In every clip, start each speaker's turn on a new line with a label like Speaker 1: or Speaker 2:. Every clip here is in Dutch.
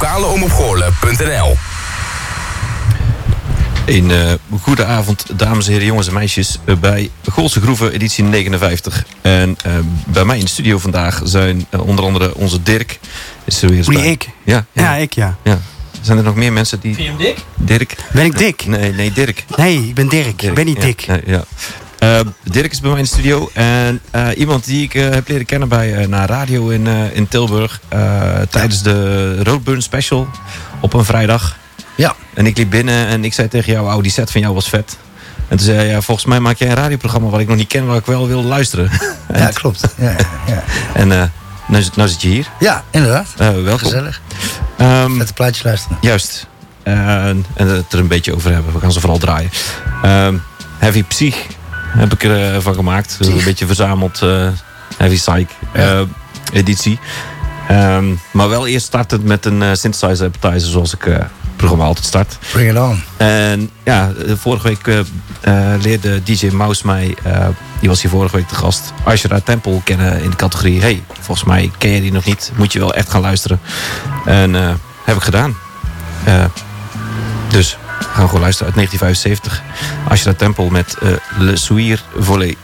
Speaker 1: lokaleomopgoorlen.nl
Speaker 2: Een uh, goede avond, dames en heren, jongens en meisjes, uh, bij Goolse Groeven, editie 59. En uh, bij mij in de studio vandaag zijn onder andere onze Dirk.
Speaker 3: Is er weer Wie, ik?
Speaker 2: Ja,
Speaker 3: ja. ja, ik ja.
Speaker 2: ja. Zijn er nog meer mensen die...
Speaker 4: Vind je hem dik?
Speaker 2: Dirk.
Speaker 3: Ben ik dik?
Speaker 2: Nee, nee, Dirk.
Speaker 3: Nee, ik ben Dirk. Dirk. Ik ben niet dik.
Speaker 2: Ja. Uh, Dirk is bij mij in de studio. En uh, iemand die ik uh, heb leren kennen bij naar radio in, in Tilburg. tijdens de Roadburn Special op een vrijdag.
Speaker 3: Ja.
Speaker 2: En ik liep binnen en ik zei tegen jou, oh, die set van jou was vet. En toen zei hij, ja, volgens mij maak jij een radioprogramma wat ik nog niet ken, waar ik wel wil luisteren.
Speaker 3: Ja, klopt. Ja, ja.
Speaker 2: En nou, nou, zit je hier.
Speaker 3: Ja, inderdaad.
Speaker 2: welkom.
Speaker 3: Gezellig. Um, Met de plaatjes luisteren.
Speaker 2: Juist. en het er een beetje over hebben. We gaan ze vooral draaien. Um, Heavy Psych heb ik ervan gemaakt. Psych. Een beetje verzameld uh, Heavy Psych uh, editie. Um, maar wel eerst startend met een synthesizer appetizer zoals ik het programma altijd start.
Speaker 3: Bring it on.
Speaker 2: En ja, vorige week leerde DJ Mouse mij, die was hier vorige week te gast, Ashra Temple kennen in de categorie. Hey, volgens mij ken je die nog niet, moet je wel echt gaan luisteren. En heb ik gedaan. dus we gaan gewoon luisteren uit 1975. Ashra Temple met uh, Le Souir Volley.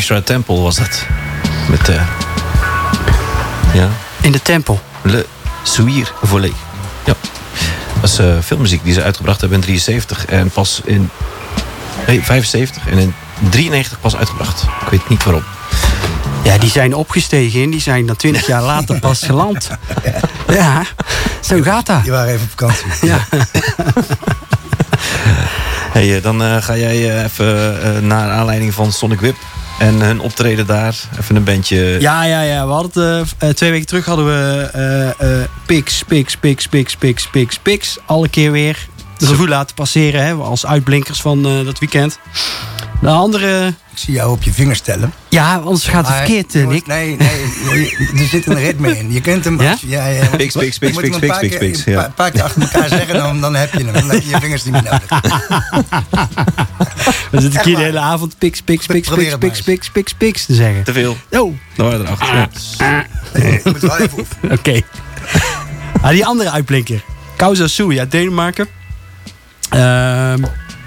Speaker 2: Ashra Temple was dat. Met, uh, ja.
Speaker 1: In de tempel.
Speaker 2: Le Suir Volé. Ja. Dat is uh, filmmuziek die ze uitgebracht hebben in 73 en pas in nee, 75 en in 93 pas uitgebracht. Ik weet niet waarom.
Speaker 1: Ja, die zijn opgestegen en die zijn dan 20 jaar later pas geland. Ja, zo gaat dat.
Speaker 3: Die waren even op vakantie.
Speaker 1: Ja.
Speaker 2: hey, dan uh, ga jij even uh, naar aanleiding van Sonic Whip en hun optreden daar. Even een bandje.
Speaker 1: Ja, ja, ja. We hadden het, uh, twee weken terug hadden we uh, Pix, Pix, Pix, Pix, Pix, Pix, Pix. Alle keer weer de revue laten passeren. Hè, als uitblinkers van dat weekend. De andere...
Speaker 3: Ik zie jou op je vingers tellen.
Speaker 1: Ja, anders gaat het verkeerd,
Speaker 3: jongens,
Speaker 1: Nick.
Speaker 3: Nee, nee, er zit een ritme in. Je kunt hem...
Speaker 1: Ja?
Speaker 3: Ja, ja,
Speaker 2: Pix, pix, pix, pix, pix, pix, pix.
Speaker 3: Een paar, paar keer achter elkaar zeggen, dan, dan heb je hem. Dan heb je je vingers niet meer nodig.
Speaker 1: We zitten hier de hele avond pix, pix, pix, pix, pix, pix, pix, pix te zeggen.
Speaker 2: Te veel.
Speaker 1: Oh.
Speaker 2: Dan waren we erachter. Ja.
Speaker 3: Nee, je moet wel even.
Speaker 1: Oké. Okay. Ah, die andere uitblinker. Kausa Sui uit Denemarken. Ehm...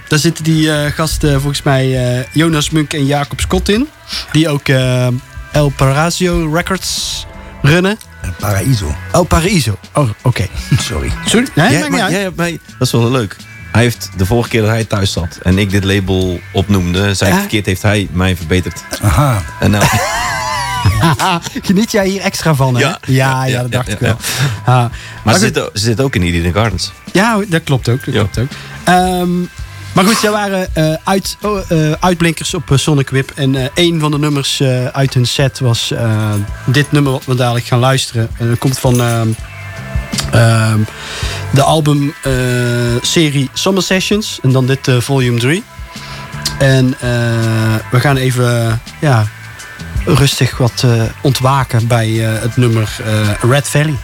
Speaker 1: Daar zitten die uh, gasten volgens mij uh, Jonas Munk en Jacob Scott in. Die ook uh, El Paraiso Records runnen.
Speaker 3: El Paraiso.
Speaker 1: El Paraiso. Oh, oké. Okay.
Speaker 3: Sorry.
Speaker 1: Sorry? Nee,
Speaker 2: jij, maar, jij hebt mij, dat is wel leuk. Hij heeft de vorige keer dat hij thuis zat en ik dit label opnoemde, zei
Speaker 1: Ja?
Speaker 2: verkeerd, heeft hij mij verbeterd.
Speaker 3: Aha.
Speaker 2: En nou,
Speaker 1: Geniet jij hier extra van, hè?
Speaker 2: Ja.
Speaker 1: ja, ja,
Speaker 2: Ja,
Speaker 1: dat dacht
Speaker 2: ja,
Speaker 1: ik wel.
Speaker 2: ja.
Speaker 1: Ah,
Speaker 2: maar ze zit, ze zit ook in Eden Gardens.
Speaker 1: Ja, dat klopt ook. Dat
Speaker 2: Ja.
Speaker 1: klopt ook. Ehm, maar goed, zij waren eh, uit, oh, eh, uitblinkers op eh, Sonic Whip. En eh, een van de nummers uit hun set was dit nummer wat we dadelijk gaan luisteren. En dat komt van ehm, ehm, de albumserie Summer Sessions. En dan dit volume 3. En we gaan even ja, rustig wat ontwaken bij het nummer Red Valley.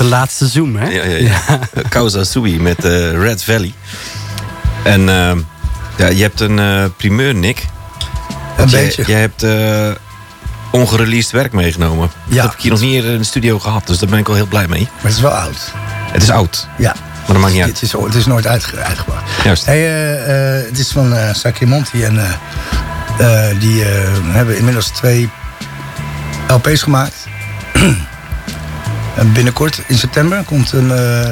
Speaker 1: De laatste zoom, hè?
Speaker 2: Ja, ja, ja. Causa Sui met eh, Red Valley. En eh, ja, je hebt een eh, primeur, Nick.
Speaker 3: Een
Speaker 2: jij-
Speaker 3: beetje.
Speaker 2: Jij hebt eh ongereleased werk meegenomen.
Speaker 3: Ja.
Speaker 2: Dat heb ik hier nog niet eerder in de studio gehad. Dus daar ben ik wel heel blij mee.
Speaker 3: Maar het is wel oud.
Speaker 2: Het is oud,
Speaker 3: Ja.
Speaker 2: maar dat maakt niet uit.
Speaker 3: Het is, het is nooit uitge- uitgebracht.
Speaker 2: Juist.
Speaker 3: Hey, eh, eh, het is van eh Sacramonti en eh, eh, die eh, hebben inmiddels twee LP's gemaakt. en binnenkort, in september, komt een eh,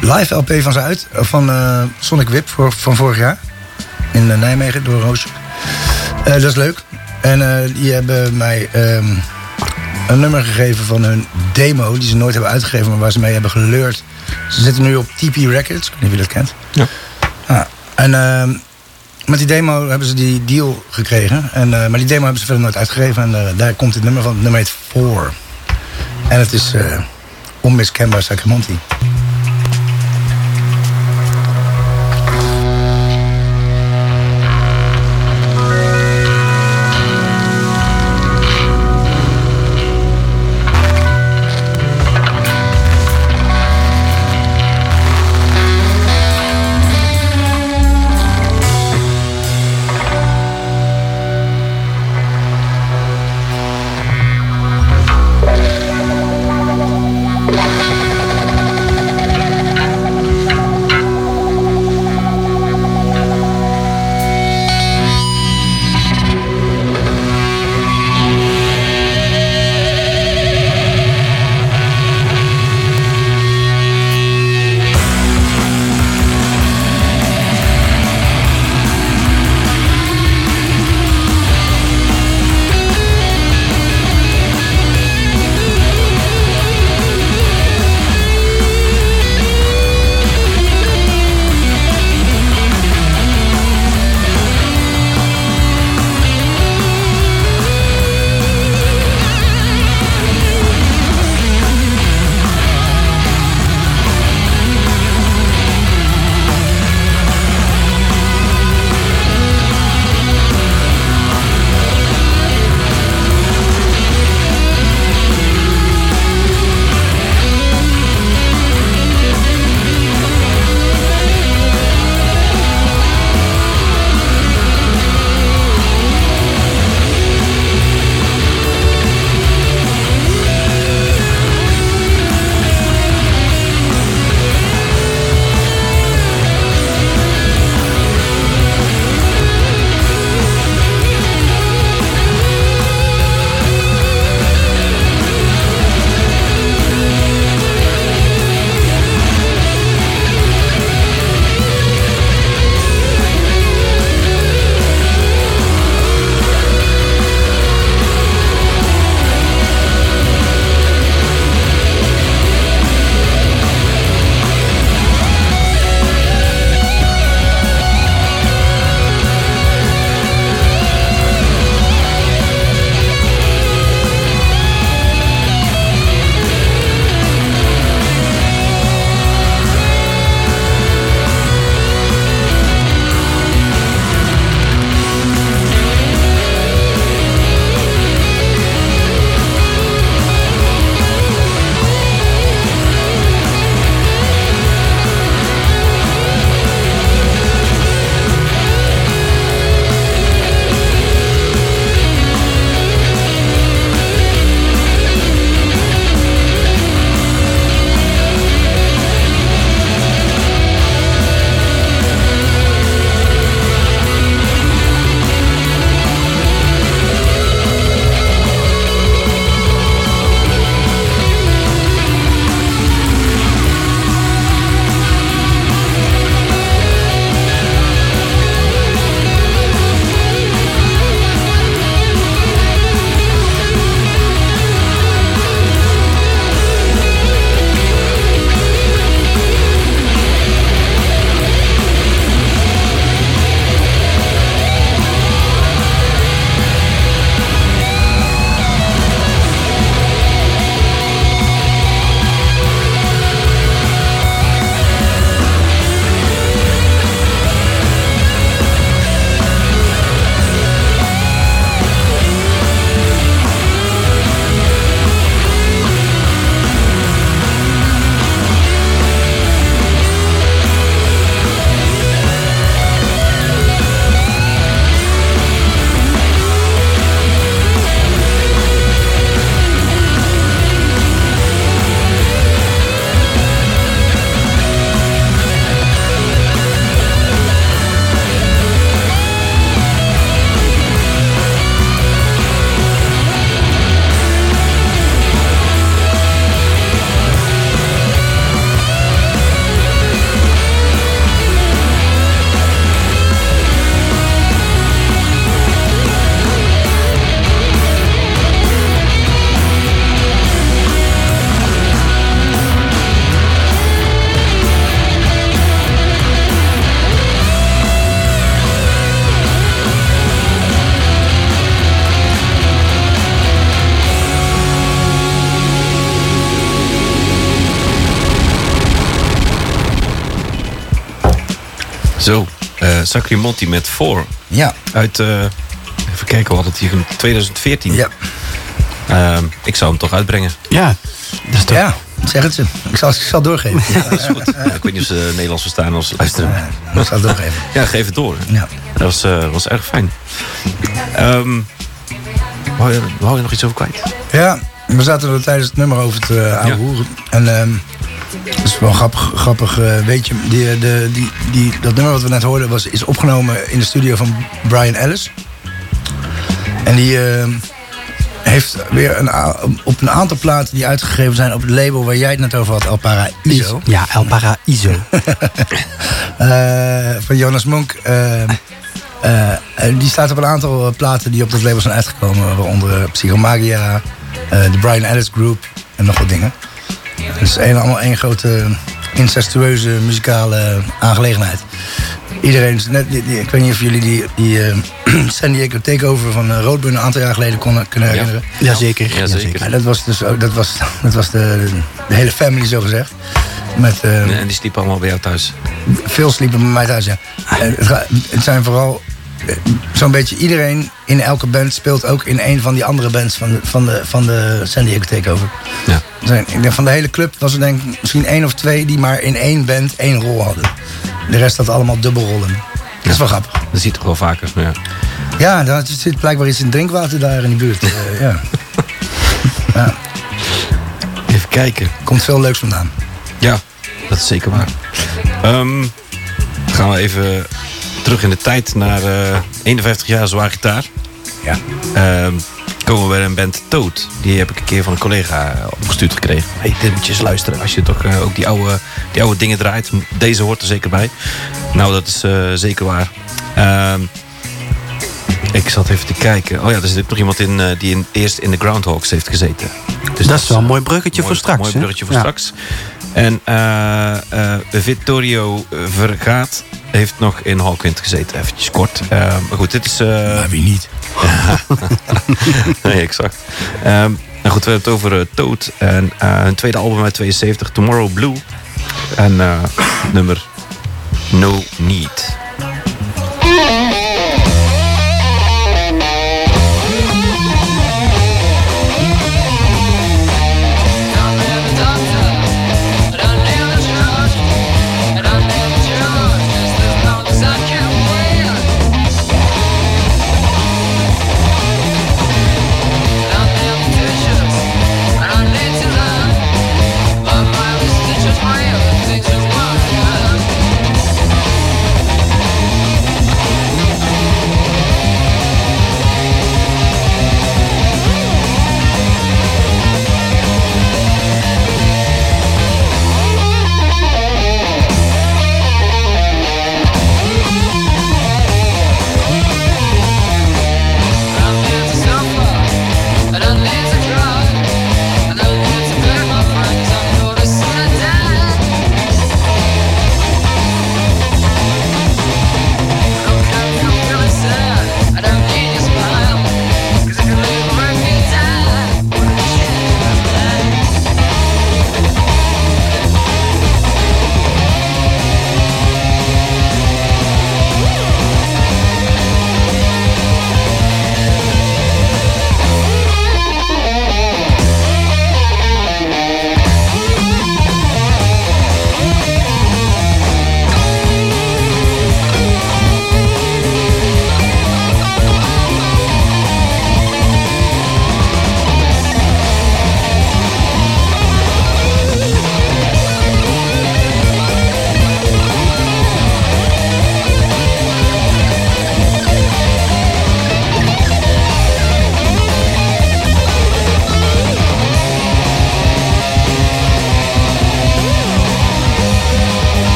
Speaker 3: live LP van ze uit. eh, Van eh, Sonic Whip voor, van vorig jaar. In Nijmegen, door Roosje. Eh, dat is leuk. En die hebben mij ehm, een nummer gegeven van hun demo... die ze nooit hebben uitgegeven, maar waar ze mee hebben geleurd. Ze zitten nu op TP Records. Ik weet niet of je dat kent.
Speaker 2: Ja.
Speaker 3: Ja, en ehm, met die demo hebben ze die deal gekregen. En, maar die demo hebben ze verder nooit uitgegeven. En daar komt het nummer van. Het nummer heet Four. En het is eh, onmiskenbaar Sacramonti.
Speaker 2: Sacrimonti met 4.
Speaker 3: Ja,
Speaker 2: Uit, eh, even kijken, we hadden het hier in 2014.
Speaker 3: ja,
Speaker 2: Ehm, ik zou hem toch uitbrengen.
Speaker 1: Ja, dat is toch...
Speaker 3: ja. Zeg het ze. Ik zal, ik zal het doorgeven.
Speaker 2: Dat is goed. Ja, ik weet niet of ze Nederlands verstaan als luisteren.
Speaker 3: Ja, ik zal het doorgeven.
Speaker 2: Ja, geef het door.
Speaker 3: Ja.
Speaker 2: Dat was, eh, was erg fijn. Ehm wou, je, wou je nog iets over kwijt?
Speaker 3: Ja, we zaten er tijdens het nummer over te uh,
Speaker 2: Ja.
Speaker 3: hoeren. En ehm is wel grappig, grappig eh, weet je. Die, eh, de, die, die, dat nummer wat we net hoorden was, is opgenomen in de studio van Brian Ellis. En die ehm, heeft weer een, op een aantal platen die uitgegeven zijn op het label waar jij het net over had, El Paraiso.
Speaker 1: Ja, El Paraiso.
Speaker 3: Eh, van Jonas Monk. eh, eh, die staat op een aantal eh, platen die op dat label zijn uitgekomen. Waaronder eh, Psychomagia, eh, de Brian Ellis Group en nog wat dingen. Het is een, allemaal één grote incestueuze muzikale aangelegenheid. Iedereen, net, die- die- ik weet niet of jullie die, die eh, San Diego Takeover van uh, een aantal jaar geleden konden, kunnen
Speaker 2: Ja.
Speaker 3: herinneren.
Speaker 1: Jazeker.
Speaker 2: Ja, zeker.
Speaker 3: Ja, dat was dus ook, dat was, dat was de, de hele family zo gezegd. Met, eh,
Speaker 2: En die sliepen allemaal bij jou thuis.
Speaker 3: veel sliepen bij mij thuis, ja. En het, het zijn vooral zo'n beetje iedereen in elke band speelt ook in een van die andere bands van de, van de, van de San Diego Takeover.
Speaker 2: Ja.
Speaker 3: Zijn, van de hele club was er denk ik misschien één of twee die maar in één band één rol hadden. De rest had allemaal dubbelrollen. Dat is wel grappig.
Speaker 2: Dat zie je toch wel vaker. Ja.
Speaker 3: Ja, er zit blijkbaar iets in drinkwater daar in die buurt. Eh, ja. ja,
Speaker 2: Even kijken.
Speaker 3: komt veel leuks vandaan.
Speaker 2: Ja, dat is zeker waar. Ehm, gaan we even terug in de tijd naar eh 51 jaar zwaar gitaar.
Speaker 3: Ja.
Speaker 2: Ehm, komen we bij een band Toad. Die heb ik een keer van een collega eh, opgestuurd gekregen. Hey, dit moet je eens luisteren. Als je toch eh, ook die oude, die oude dingen draait. Deze hoort er zeker bij. Nou, dat is eh, zeker waar. Ehm, ik zat even te kijken. Oh ja, er zit nog iemand in die in, eerst in de Groundhogs heeft gezeten. Dus
Speaker 1: dat is wel een mooi bruggetje
Speaker 2: mooi-
Speaker 1: voor straks.
Speaker 2: Mooi bruggetje voor
Speaker 1: Ja.
Speaker 2: straks. En Vittorio Vergaat heeft nog in Hawkwind gezeten. Eventjes kort. Eh, maar goed, dit is... eh,
Speaker 3: wie niet?
Speaker 2: nee, exact. Ehm nou goed, we hebben het over eh, Toad. En eh, hun tweede album uit 72, Tomorrow Blue. En eh, nummer No Need.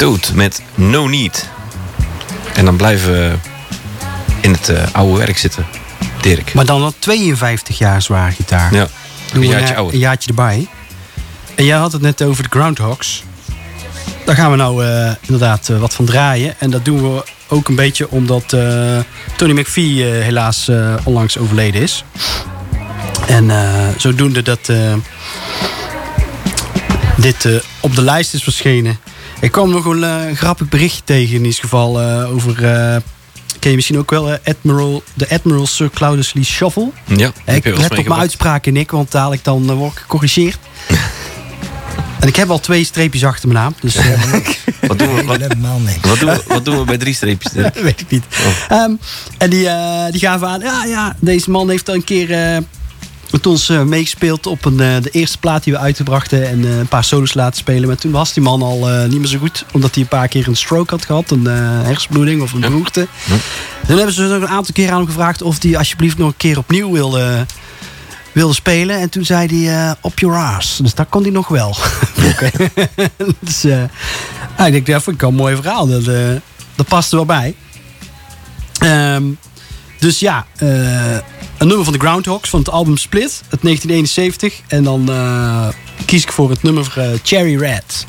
Speaker 2: Dood met No Need. En dan blijven we in het eh, oude werk zitten. Dirk.
Speaker 1: Maar dan wel 52 jaar zware gitaar.
Speaker 2: Ja, een jaartje ouder.
Speaker 1: een jaartje erbij. En jij had het net over de Groundhogs. Daar gaan we nou eh, inderdaad eh, wat van draaien. En dat doen we ook een beetje omdat Tony McVie helaas onlangs overleden is. En zodoende dat dit op de lijst is verschenen. Ik kwam nog een eh, grappig berichtje tegen in ieder geval eh, over... eh, ken je misschien ook wel Admiral, de Admiral Sir Claudius Lee Shuffle?
Speaker 2: Ja,
Speaker 1: Ik let op mijn uitspraken, Nick, want dadelijk dan word ik gecorrigeerd. en ik heb al twee streepjes achter mijn naam, dus eh,
Speaker 2: Wat doen we, wat,
Speaker 3: Helemaal niks.
Speaker 2: wat doen we, wat doen we bij drie streepjes?
Speaker 1: Dat weet ik niet. Ehm, en die, eh, die gaven aan, ja, ja, deze man heeft al een keer eh, met ons meegespeeld op een, eh, de eerste plaat die we uitbrachten en eh, een paar solos laten spelen. Maar toen was die man al niet meer zo goed, omdat hij een paar keer een stroke had gehad, een hersenbloeding of een beroerte. Toen hebben ze ook een aantal keer aan hem gevraagd of hij alsjeblieft nog een keer opnieuw wilde, wilde spelen. En toen zei hij op your ass. Dus dat kon hij nog wel. Dus nou, ik denk, dat ik wel een mooi verhaal. Dat, dat past er wel bij. Ehm, dus ja, eh, een nummer van de Groundhogs van het album Split uit 1971. En dan eh, kies ik voor het nummer eh, Cherry Red.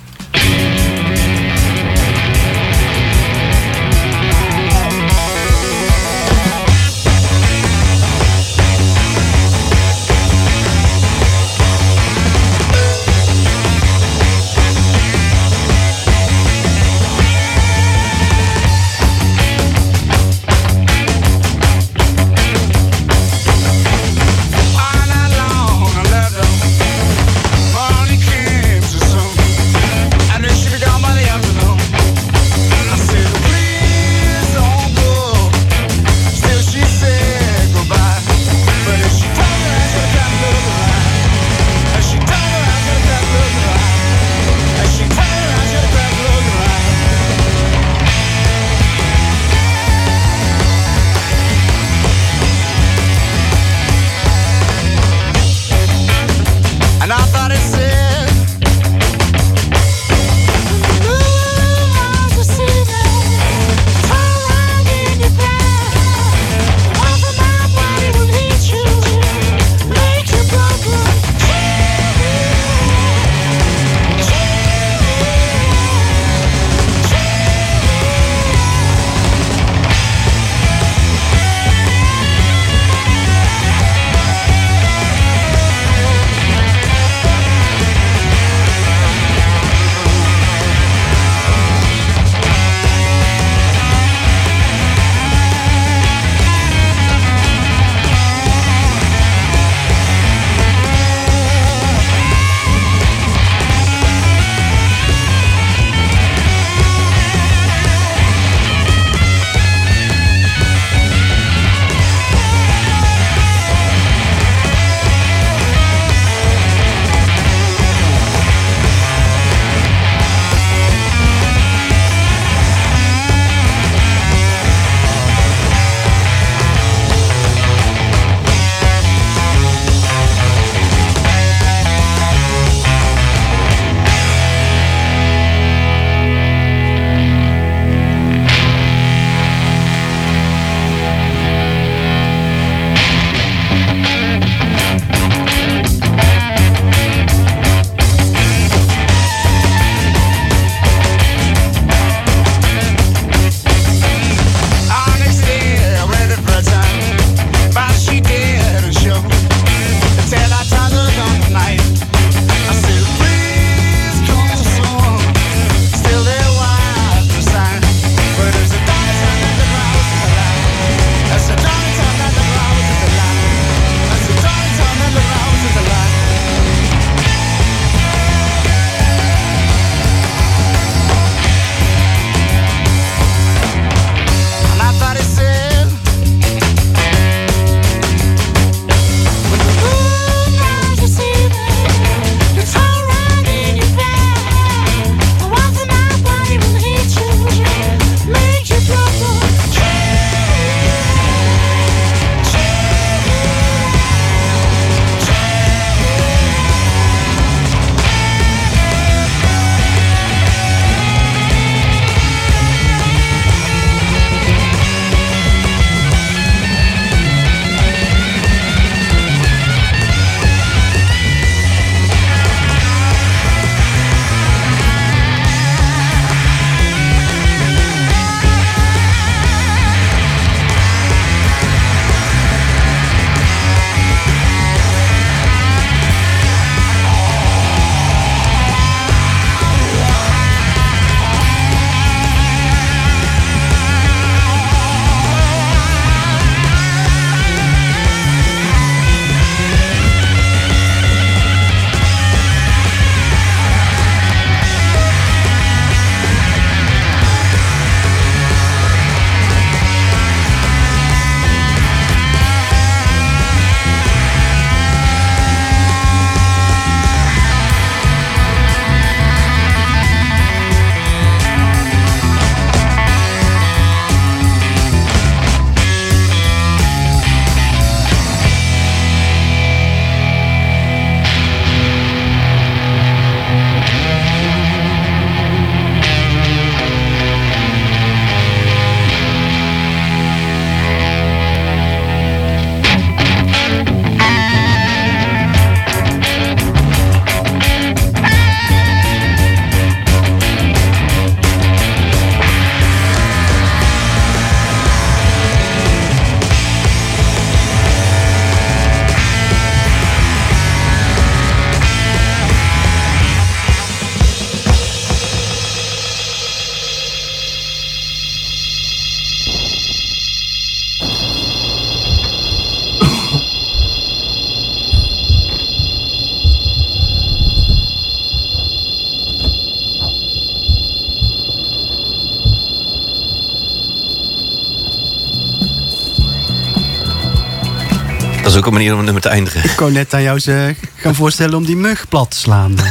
Speaker 2: Ook een manier om een nummer te eindigen.
Speaker 1: Ik kon net aan jou ze gaan voorstellen om die mug plat te slaan.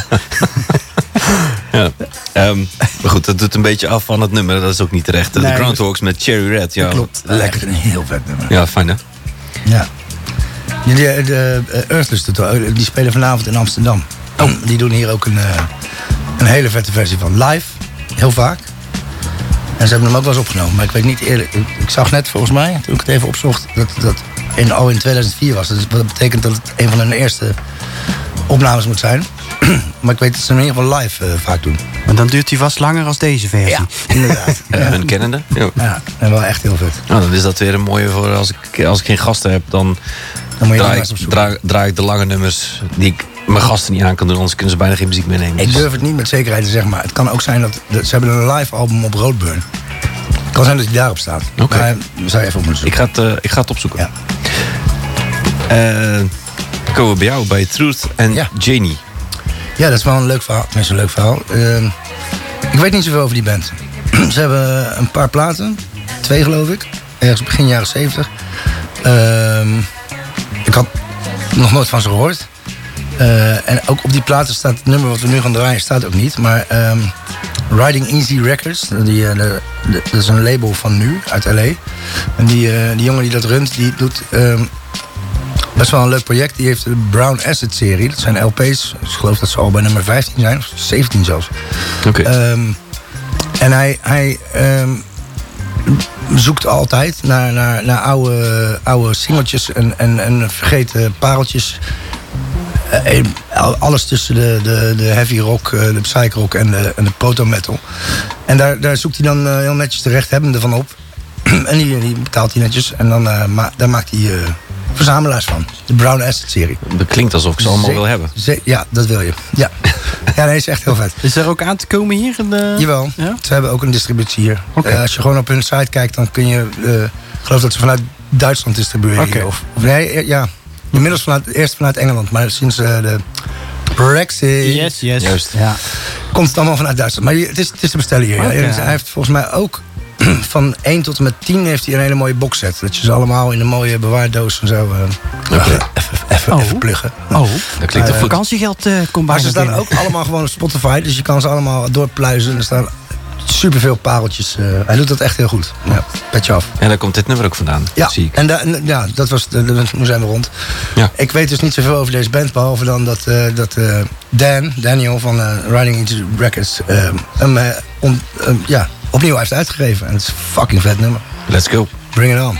Speaker 2: Ja. Ehm, maar goed, dat doet een beetje af van het nummer. Dat is ook niet terecht.
Speaker 1: Nee,
Speaker 2: de Groundhogs met Cherry Red. Ja,
Speaker 3: Klopt, lekker. Een heel vet nummer.
Speaker 2: Ja, fijn hè?
Speaker 3: Ja. Die, de, de eh, Earthless, doet wel- die spelen vanavond in Amsterdam. Die doen hier ook een, eh, een hele vette versie van. Live, heel vaak. En ze hebben hem ook wel eens opgenomen. Maar ik weet niet eerlijk. Ik, ik zag net volgens mij, toen ik het even opzocht, dat dat in, al in 2004 was. Dus dat betekent dat het een van hun eerste opnames moet zijn. maar ik weet dat ze hem in ieder geval live eh, vaak doen.
Speaker 1: Maar dan duurt hij vast langer als deze versie.
Speaker 3: inderdaad.
Speaker 2: Eh, Hun kennende. Ja.
Speaker 3: Ja, en wel echt heel vet.
Speaker 2: Nou, dan is dat weer een mooie voor als ik, als ik geen gasten heb. Dan
Speaker 3: Dan moet je
Speaker 2: draai ik, draai, draai ik de lange nummers die ik mijn gasten niet aan kan doen. Anders kunnen ze bijna geen muziek meer nemen.
Speaker 3: Ik
Speaker 2: Dus-
Speaker 3: durf het niet met zekerheid te zeggen, maar het kan ook zijn dat... dat ze hebben een live album op Roadburn. Het kan zijn dat hij daarop staat.
Speaker 2: Oké.
Speaker 3: Maar daar zou je even op moeten
Speaker 2: ik,
Speaker 3: zoeken.
Speaker 2: ga het, eh, ik ga het opzoeken.
Speaker 3: Ja.
Speaker 2: Eh, komen we bij jou bij Truth en
Speaker 3: Ja.
Speaker 2: Janie.
Speaker 3: Ja, dat is wel een leuk verhaal. Tenminste, een leuk verhaal. Ehm, ik weet niet zoveel over die band. ze hebben een paar platen. Twee, geloof ik. Ergens begin jaren zeventig. Ehm, ik had nog nooit van ze gehoord. Eh, en ook op die platen staat het nummer wat we nu gaan draaien, staat ook niet. Maar ehm, Riding Easy Records, die, eh, de- de- dat is een label van nu, uit L.A. En die, die jongen die dat runt, die doet best wel een leuk project. Die heeft de Brown Acid serie. Dat zijn LP's. Dus ik geloof dat ze al bij nummer 15 zijn, of 17 zelfs.
Speaker 2: Oké.
Speaker 3: Ehm, en hij, hij ehm, zoekt altijd naar, naar, naar oude, oude singeltjes en, en, en vergeten pareltjes. Eh, eh, alles tussen de, de, de heavy rock, eh, de psych rock en de, en de proto metal. En daar, daar zoekt hij dan heel netjes de rechthebbende van op. en die, die betaalt hij netjes. En dan, ma daar maakt hij verzamelaars van. De Brown Acid serie.
Speaker 2: Dat klinkt alsof ik ze allemaal wil hebben.
Speaker 3: ja, dat wil je. Ja, ja nee, is echt heel vet.
Speaker 1: Is er ook aan te komen hier? In de...
Speaker 3: Jawel,
Speaker 1: Ja?
Speaker 3: ze hebben ook een distributie hier. Eh, als je gewoon op hun site kijkt, dan kun je... eh, ik geloof dat ze vanuit Duitsland distribueren.
Speaker 1: Oké.
Speaker 3: Of, of nee, eh, ja. Inmiddels vanuit, eerst vanuit Engeland, maar sinds eh, de Brexit
Speaker 1: Yes, yes.
Speaker 2: Juist.
Speaker 1: Ja.
Speaker 3: komt het allemaal vanuit Duitsland. Maar het is, het is te bestellen hier. ja. Hij heeft volgens mij ook van 1 tot en met 10 heeft hij een hele mooie boxset. Dat je ze allemaal in een mooie bewaardoos en zo...
Speaker 2: Oké.
Speaker 3: even, even,
Speaker 1: Oh.
Speaker 3: even pluggen.
Speaker 1: Oh,
Speaker 2: Dat klinkt toch goed.
Speaker 1: vakantiegeld eh komt
Speaker 3: Maar ze staan ook allemaal gewoon op Spotify. Dus je kan ze allemaal doorpluizen. Er staan superveel pareltjes. eh, hij doet dat echt heel goed. Ja, petje af.
Speaker 2: En daar komt dit nummer ook vandaan.
Speaker 3: Ja,
Speaker 2: Zie ik.
Speaker 3: en da- ja, dat was de, de- nu zijn we rond.
Speaker 2: Ja.
Speaker 3: Ik weet dus niet zoveel over deze band, behalve dan dat, eh, dat eh, Dan, Daniel van eh, Riding Into Records, eh, hem eh, om, eh, ja, opnieuw heeft uitgegeven. En het is een fucking vet nummer.
Speaker 2: Let's go.
Speaker 3: Bring it on.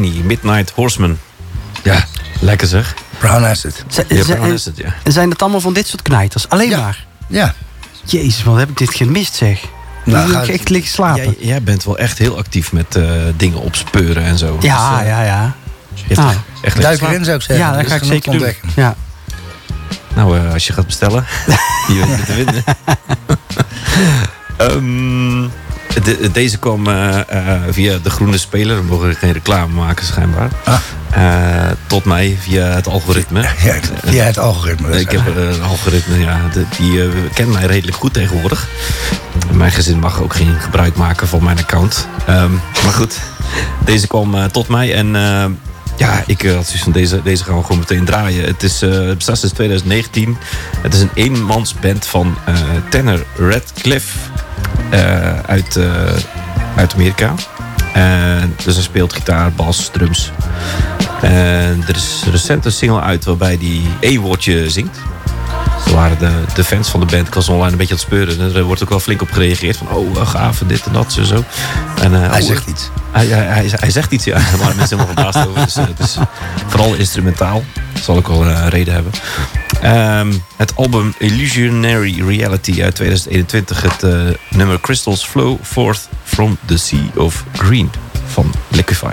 Speaker 2: Midnight Horseman. Ja, lekker zeg.
Speaker 3: Brown Acid.
Speaker 1: Z-
Speaker 2: Ja, Brown
Speaker 1: en-
Speaker 2: is het, ja.
Speaker 1: en zijn het allemaal van dit soort knijters? Alleen
Speaker 3: Ja.
Speaker 1: maar.
Speaker 3: Ja.
Speaker 1: Jezus, wat heb ik dit gemist zeg.
Speaker 3: Nou,
Speaker 1: Nou, ik echt liggen slapen.
Speaker 2: Jij, jij bent wel echt heel actief met eh, dingen opspeuren en zo.
Speaker 1: ja,
Speaker 2: Dus, eh,
Speaker 1: ja, ja.
Speaker 2: je
Speaker 1: Ah.
Speaker 2: echt
Speaker 3: Duik erin zou ik zeggen.
Speaker 1: Ja, dat
Speaker 3: is
Speaker 1: ga ik zeker doen. Ja.
Speaker 2: Nou, eh, als je gaat bestellen, je weet het te vinden. Ehm, de- deze kwam eh, eh, via de groene speler. We mogen geen reclame maken schijnbaar.
Speaker 3: Ah.
Speaker 2: Eh, tot mij via het algoritme.
Speaker 3: Ja, via het algoritme. dus.
Speaker 2: Ik heb een algoritme, ja, die eh, kent mij redelijk goed tegenwoordig. Mijn gezin mag ook geen gebruik maken van mijn account. Ehm, maar goed, deze kwam tot mij en ja, ik had zoiets van deze, deze gaan we gewoon meteen draaien. Het, is, het bestaat sinds 2019. Het is een eenmansband van tenor Radcliffe eh, uit, eh, uit Amerika. En dus hij speelt gitaar, bas, drums. En er is recent een single uit waarbij hij E-woordje zingt. Waren de, de fans van de band, ik was online een beetje aan het speuren. En er wordt ook wel flink op gereageerd. Van, oh, eh, gaaf, dit en dat, zo, zo. En, eh,
Speaker 3: Hij
Speaker 2: oh,
Speaker 3: zegt iets.
Speaker 2: Hij, hij, hij, hij zegt iets, ja. Daar waren mensen helemaal verbaasd over. Dus, eh, het is vooral instrumentaal. Dat zal ook wel een reden hebben. Ehm, het album Illusionary Reality uit 2021. Het eh, nummer Crystals Flow Forth from the Sea of Green van Liquify.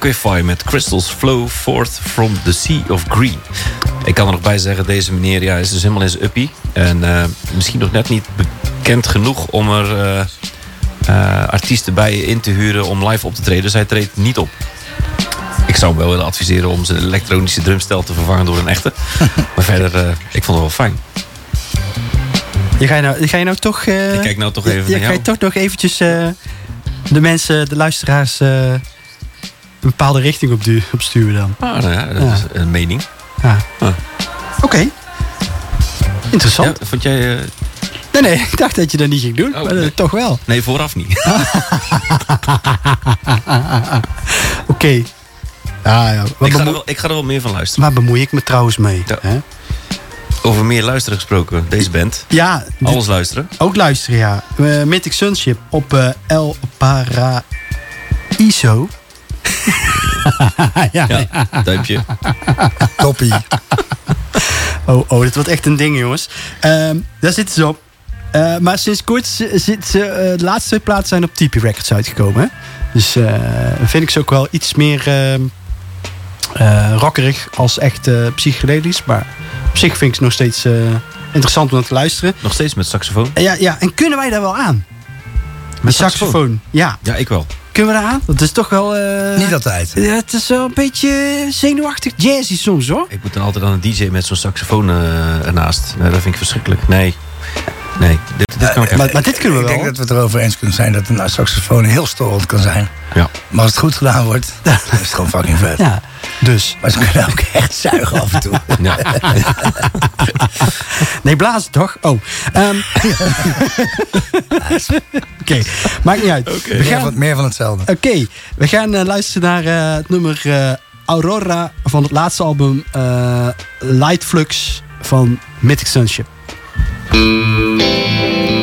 Speaker 2: Liquify met Crystals Flow Forth from the Sea of Green. Ik kan er nog bij zeggen, deze meneer ja, is dus helemaal in zijn uppie. En eh, misschien nog net niet bekend genoeg om er eh, eh, artiesten bij in te huren om live op te treden. Dus hij treedt niet op. Ik zou hem wel willen adviseren om zijn elektronische drumstel te vervangen door een echte. maar verder, ik vond het wel fijn.
Speaker 1: Je ga je nou, ga je nou toch...
Speaker 2: Ik kijk nou toch even
Speaker 1: je,
Speaker 2: naar
Speaker 1: Ga je toch nog eventjes de mensen, de luisteraars... een bepaalde richting op, du- op dan?
Speaker 2: Ah, nou ja, dat
Speaker 1: Ja.
Speaker 2: is een mening.
Speaker 1: Ja.
Speaker 2: Ah.
Speaker 1: Oké. Interessant.
Speaker 2: Ja, vond jij... eh,
Speaker 1: Nee, nee, ik dacht dat je dat niet ging doen.
Speaker 2: Oh,
Speaker 1: maar
Speaker 2: nee.
Speaker 1: toch wel.
Speaker 2: nee, vooraf niet.
Speaker 1: Oké. Ja.
Speaker 2: Ik, ga er wel, ik ga er wel meer van luisteren.
Speaker 1: waar bemoei ik me trouwens mee?
Speaker 2: Ja.
Speaker 1: hè?
Speaker 2: Over meer luisteren gesproken. Deze band.
Speaker 1: Ja,
Speaker 2: Alles luisteren.
Speaker 1: ook luisteren, ja. Uh, Mythic Sunship op eh, El Paraiso. ja.
Speaker 2: Ja, duimpje.
Speaker 3: Toppie.
Speaker 1: Oh, oh, dit wordt echt een ding, jongens. Ehm, daar zitten ze op. Eh, maar sinds kort zi- zit ze, eh, de laatste twee platen zijn op TP Records uitgekomen. Hè? Dus eh, vind ik ze ook wel iets meer ehm eh, rockerig als echt eh, psychedelisch. Maar op zich vind ik ze nog steeds eh, interessant om naar te luisteren.
Speaker 2: Nog steeds met saxofoon.
Speaker 1: En ja, ja, en kunnen wij daar wel aan? Met
Speaker 2: saxofoon?
Speaker 1: saxofoon. Ja,
Speaker 2: Ja, ik wel.
Speaker 1: Kunnen we daar aan? Dat is toch wel... eh,
Speaker 3: Niet altijd.
Speaker 1: ja, het is wel een beetje zenuwachtig jazzy soms hoor.
Speaker 2: Ik moet dan altijd aan een DJ met zo'n saxofoon eh, ernaast. Nee, dat vind ik verschrikkelijk. Nee. Nee, dit, dit kan ik echt.
Speaker 1: Maar, maar dit kunnen we
Speaker 3: ik
Speaker 1: wel.
Speaker 3: denk dat we het erover eens kunnen zijn dat een saxofoon heel storend kan zijn.
Speaker 2: Ja.
Speaker 3: Maar als het goed gedaan wordt, dan is het gewoon fucking vet.
Speaker 1: Ja, dus.
Speaker 3: Maar ze kunnen ook echt zuigen af en toe.
Speaker 2: Ja.
Speaker 1: Nee, blazen toch? Oh. Ehm. Oké, maakt niet uit. We
Speaker 3: Meer,
Speaker 1: gaan,
Speaker 3: van, meer van hetzelfde.
Speaker 1: Oké, we gaan eh, luisteren naar eh, het nummer eh, Aurora van het laatste album eh, Light Flux van Mythic Sunship.
Speaker 4: Thank
Speaker 2: you.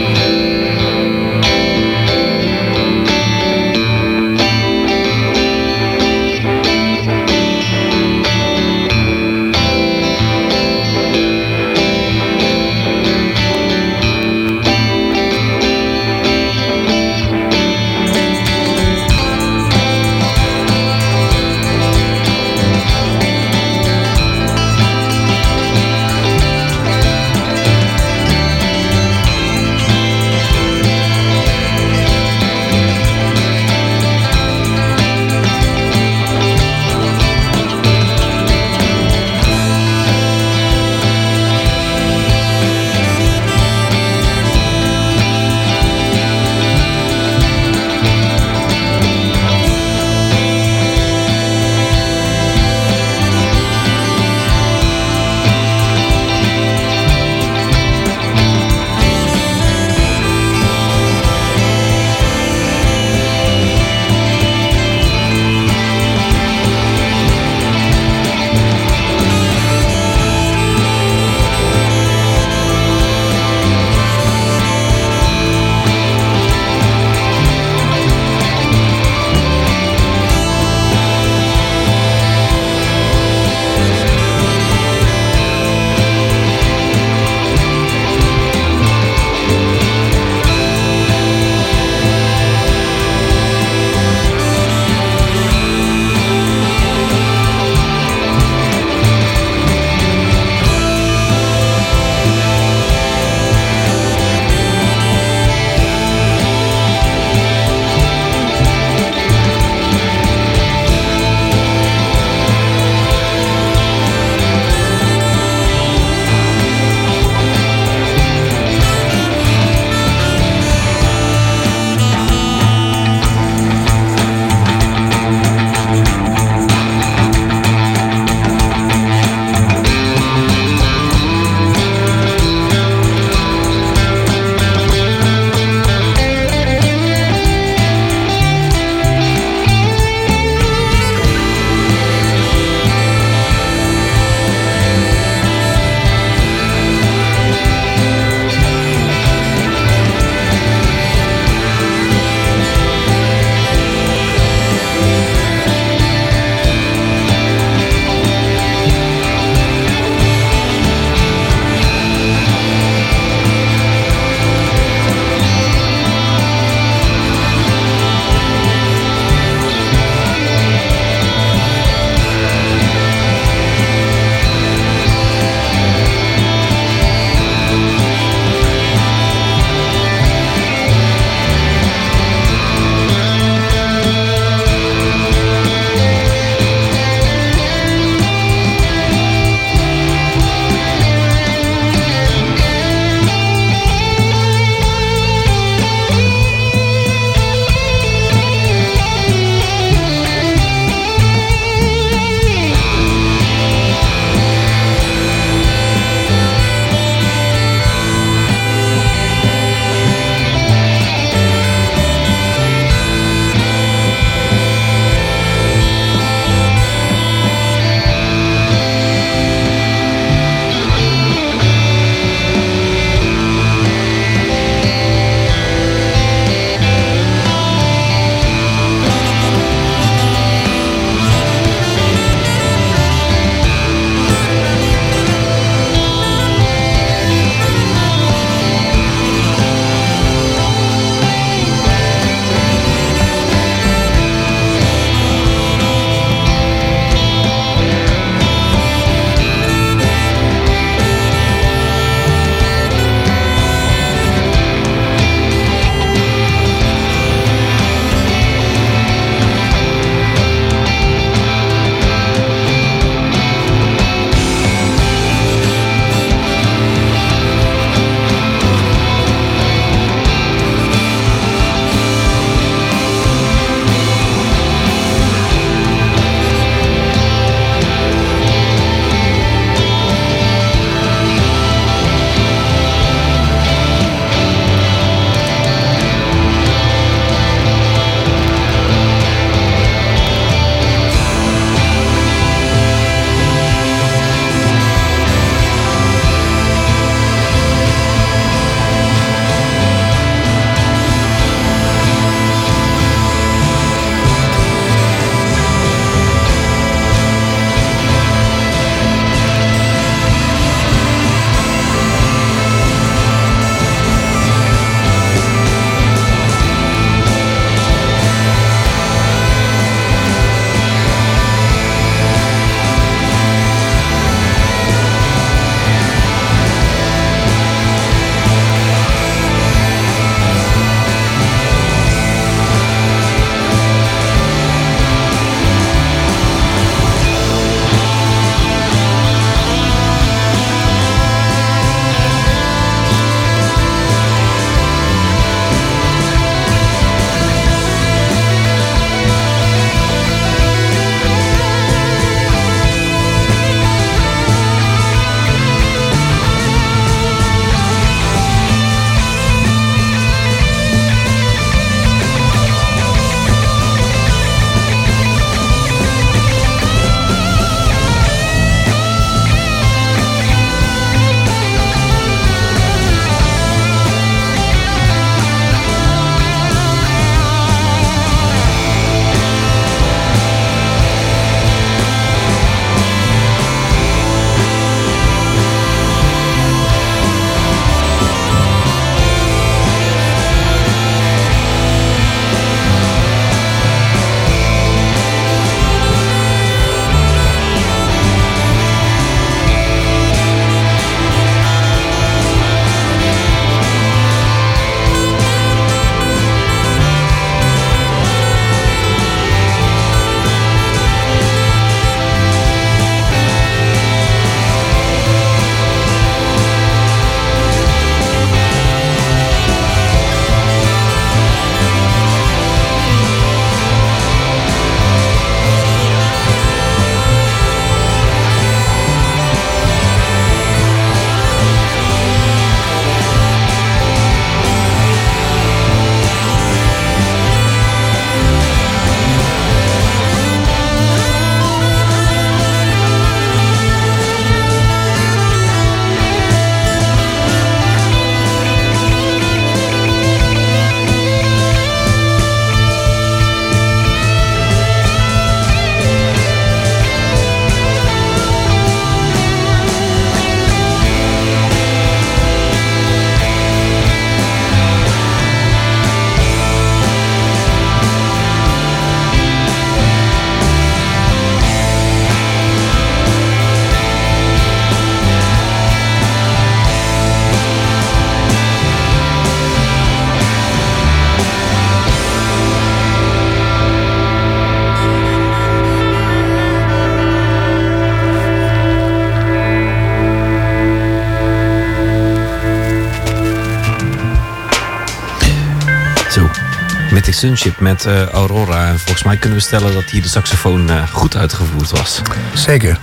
Speaker 2: Sunship met eh, Aurora. En volgens mij kunnen we stellen dat hier de saxofoon eh, goed uitgevoerd was.
Speaker 3: Zeker.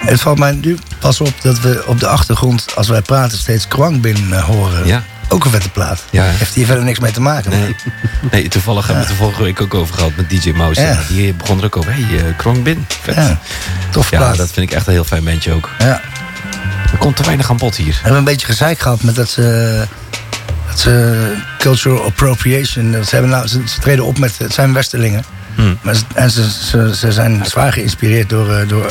Speaker 3: Het valt mij nu pas op dat we op de achtergrond, als wij praten, steeds Kwang binnen eh, horen.
Speaker 2: Ja.
Speaker 3: Ook een vette plaat.
Speaker 2: Ja.
Speaker 3: Heeft hier verder niks mee te maken.
Speaker 2: Nee, nee toevallig hebben we het er vorige week ook over gehad met DJ Mouse.
Speaker 3: Ja.
Speaker 2: Die begon er ook over. Hey. Vet.
Speaker 3: Ja, tof
Speaker 2: Ja,
Speaker 3: plaat.
Speaker 2: dat vind ik echt een heel fijn bandje ook.
Speaker 3: Ja.
Speaker 2: Er komt te weinig aan bod hier.
Speaker 3: We hebben een beetje gezeik gehad met dat ze, dat ze cultural appropriation. dat hebben nou, ze, ze treden op met, het zijn westerlingen.
Speaker 2: Hmm.
Speaker 3: Maar en ze, ze, ze zijn zwaar geïnspireerd door, eh, door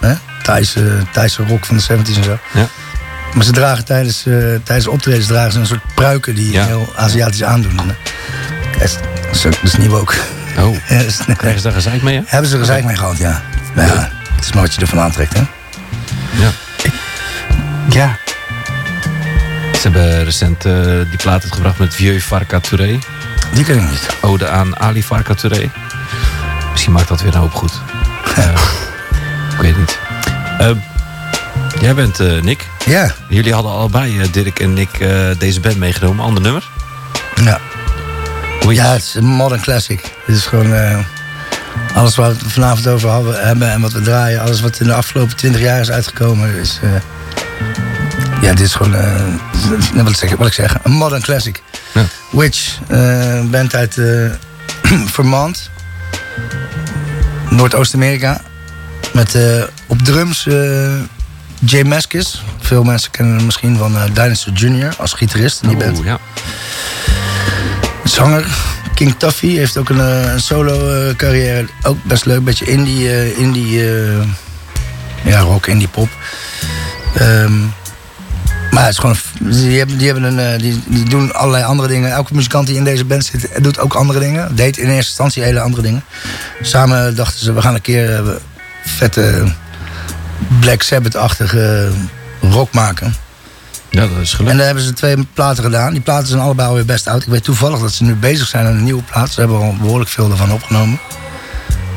Speaker 3: eh, Thaise, Thaise rock van de 70s en zo.
Speaker 2: Ja.
Speaker 3: Maar ze dragen tijdens, eh, tijdens optredens dragen ze een soort pruiken die
Speaker 2: Ja.
Speaker 3: heel Aziatisch aandoen. En, eh, Dat is, dat is, nieuw ook.
Speaker 2: Oh, krijgen ze daar gezeik mee, hè?
Speaker 3: hebben ze gezeik mee gehad, ja. Maar ja, het is maar wat je ervan aantrekt, hè.
Speaker 2: Ze hebben recent eh, die plaat uitgebracht met Vieux Farka Touré.
Speaker 3: Die ken ik niet.
Speaker 2: Ode aan Ali Farka Touré. Misschien maakt dat weer een hoop goed. Eh, ik weet het niet. Eh, jij bent Nick.
Speaker 3: Ja,
Speaker 2: Jullie hadden allebei, Dirk en Nick, deze band meegenomen. Ander nummer.
Speaker 3: ja. Ja,
Speaker 2: het?
Speaker 3: is een modern classic. Het is gewoon alles waar we het vanavond over hebben en wat we draaien. Alles wat in de afgelopen twintig jaar is uitgekomen. Is, ja, dit is gewoon, eh, wat, ik zeg, wat ik zeg, een modern classic.
Speaker 2: Ja.
Speaker 3: Witch, eh, band uit eh, Vermont, Noordoost-Amerika. Met eh, op drums eh, Jay Maskis. Veel mensen kennen hem misschien van eh, Dinosaur Jr. als gitarist in die band.
Speaker 2: Ja.
Speaker 3: Zanger King Tuffy heeft ook een, eh, een solo eh, carrière. Ook best leuk, beetje indie, eh, indie eh, ja, rock, indie pop. Ehm, maar het is gewoon, die, hebben, die, hebben een, eh, die, die doen allerlei andere dingen. Elke muzikant die in deze band zit, doet ook andere dingen. Deed in eerste instantie hele andere dingen. Samen dachten ze, we gaan een keer eh, vette Black Sabbath-achtige rock maken.
Speaker 2: ja, dat is
Speaker 3: En
Speaker 2: gelukt.
Speaker 3: daar hebben ze twee platen gedaan. Die platen zijn allebei alweer best oud. Ik weet toevallig dat ze nu bezig zijn aan een nieuwe plaat. Ze hebben al behoorlijk veel ervan opgenomen.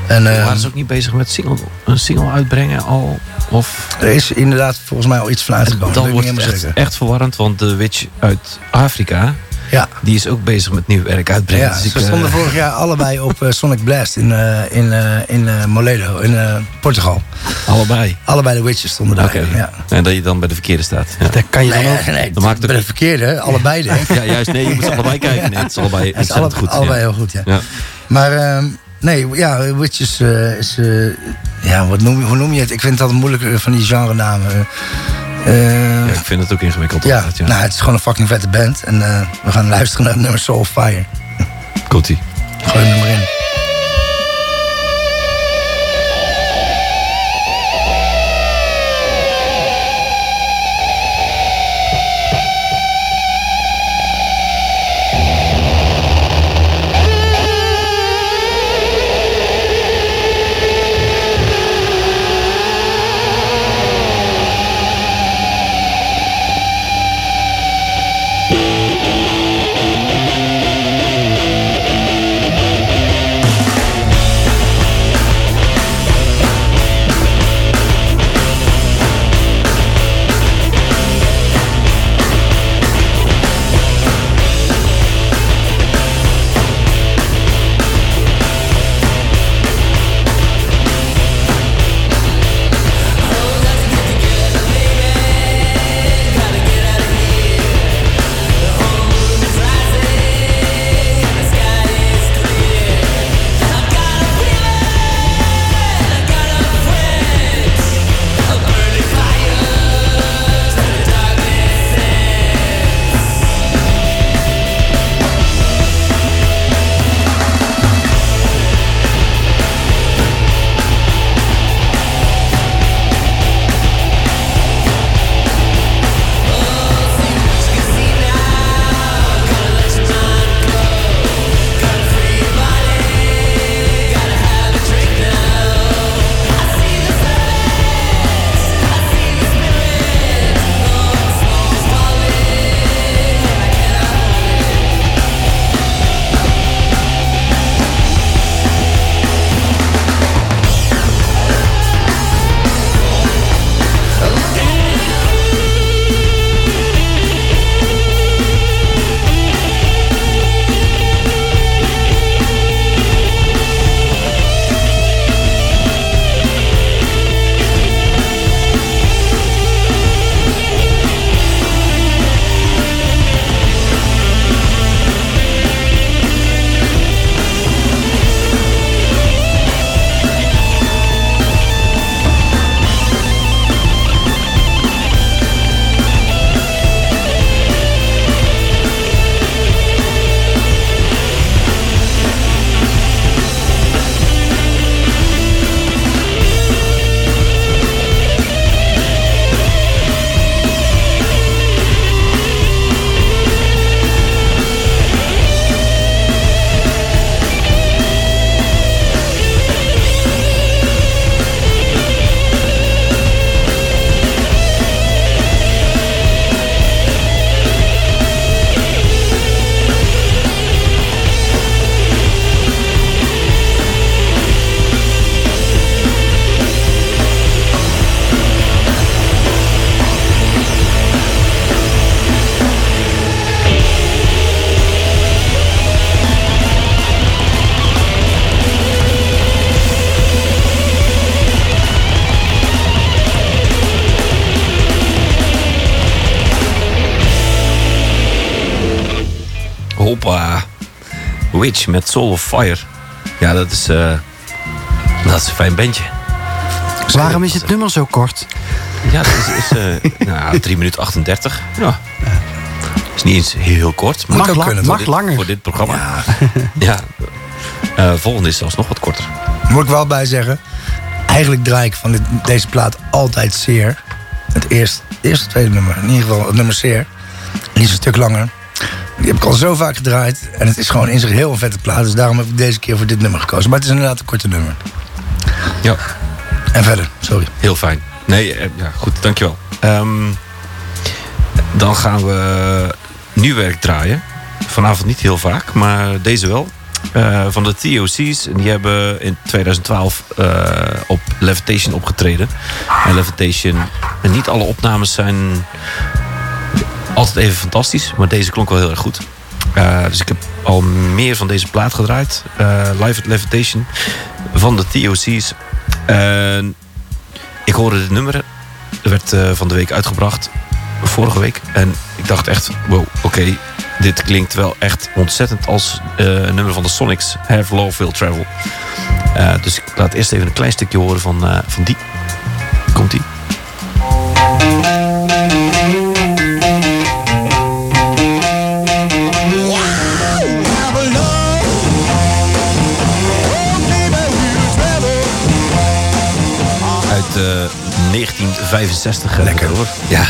Speaker 3: En eh,
Speaker 2: waren ze ook niet bezig met single, een single uitbrengen al? Of
Speaker 3: er is inderdaad volgens mij al iets van uitgekomen.
Speaker 2: dan
Speaker 3: Dat
Speaker 2: wordt het echt, echt verwarrend, want de Witch uit Afrika,
Speaker 3: Ja,
Speaker 2: die is ook bezig met nieuw werk uitbrengen.
Speaker 3: ja
Speaker 2: Dus
Speaker 3: ze
Speaker 2: eh,
Speaker 3: stonden vorig jaar allebei op eh, Sonic Blast in, eh, in, in Moledo, in Portugal.
Speaker 2: allebei.
Speaker 3: Allebei de Witches stonden daar. Ja.
Speaker 2: En dat je dan bij de verkeerde staat. Ja,
Speaker 1: Daar kan je dan ook.
Speaker 3: nee,
Speaker 2: Dan maakt het
Speaker 3: bij
Speaker 2: ook-
Speaker 3: de verkeerde, allebei denk ik.
Speaker 2: ja juist. Nee, je moet ze allebei kijken. Nee, het is allebei
Speaker 3: Het is
Speaker 2: ontzettend
Speaker 3: alle-
Speaker 2: goed.
Speaker 3: allebei
Speaker 2: ja.
Speaker 3: heel goed, ja.
Speaker 2: Ja.
Speaker 3: Maar ehm, nee, ja, Witches eh, is... eh, ja, wat noem, hoe noem je het? Ik vind het altijd moeilijker van die genre namen.
Speaker 2: Ja, ik vind het ook ingewikkeld.
Speaker 3: Ja,
Speaker 2: altijd, ja.
Speaker 3: nou, het is gewoon een fucking vette band. En eh, we gaan luisteren naar het nummer Soul of Fire.
Speaker 2: Komt-ie.
Speaker 3: Gooi hem er maar in.
Speaker 2: Witch met Soul of Fire. Ja, dat is, eh, dat is een fijn bandje.
Speaker 1: Waarom is het nummer zo kort?
Speaker 2: Ja, dat is, is eh, nou, 3 minuten 38. Ja. Is niet eens heel kort. Maar
Speaker 1: Mag,
Speaker 3: ook
Speaker 1: la-
Speaker 3: kunnen,
Speaker 1: mag
Speaker 2: dit-
Speaker 1: langer.
Speaker 2: Voor dit programma. Ja. Eh, volgende is zelfs nog wat korter.
Speaker 3: Moet ik wel bij zeggen. Eigenlijk draai ik van dit, deze plaat altijd zeer. Het eerste, eerste tweede nummer. In ieder geval het nummer zeer. Die is een stuk langer. Die heb ik al zo vaak gedraaid. En het is gewoon in zich heel een vette plaat. Dus daarom heb ik deze keer voor dit nummer gekozen. Maar het is inderdaad een korte nummer.
Speaker 2: Ja.
Speaker 3: En verder, sorry.
Speaker 2: Heel fijn. Nee, eh, ja, goed, dankjewel. Ehm dan gaan we nu werk draaien. Vanavond niet heel vaak, maar deze wel. Eh, van de TOC's. En die hebben in 2012 eh, op Levitation opgetreden. En Levitation, en niet alle opnames zijn altijd even fantastisch. Maar deze klonk wel heel erg goed. Eh, dus ik heb al meer van deze plaat gedraaid. eh, live at Levitation. Van de TOC's. Ik hoorde dit nummer. Er werd eh, van de week uitgebracht. Vorige week. En ik dacht echt, wow, oké. dit klinkt wel echt ontzettend als een nummer van de Sonics. Have Love Will Travel. Dus ik laat eerst even een klein stukje horen van, van die. Komt 1965. eh,
Speaker 3: Lekker.
Speaker 2: hoor. Ja.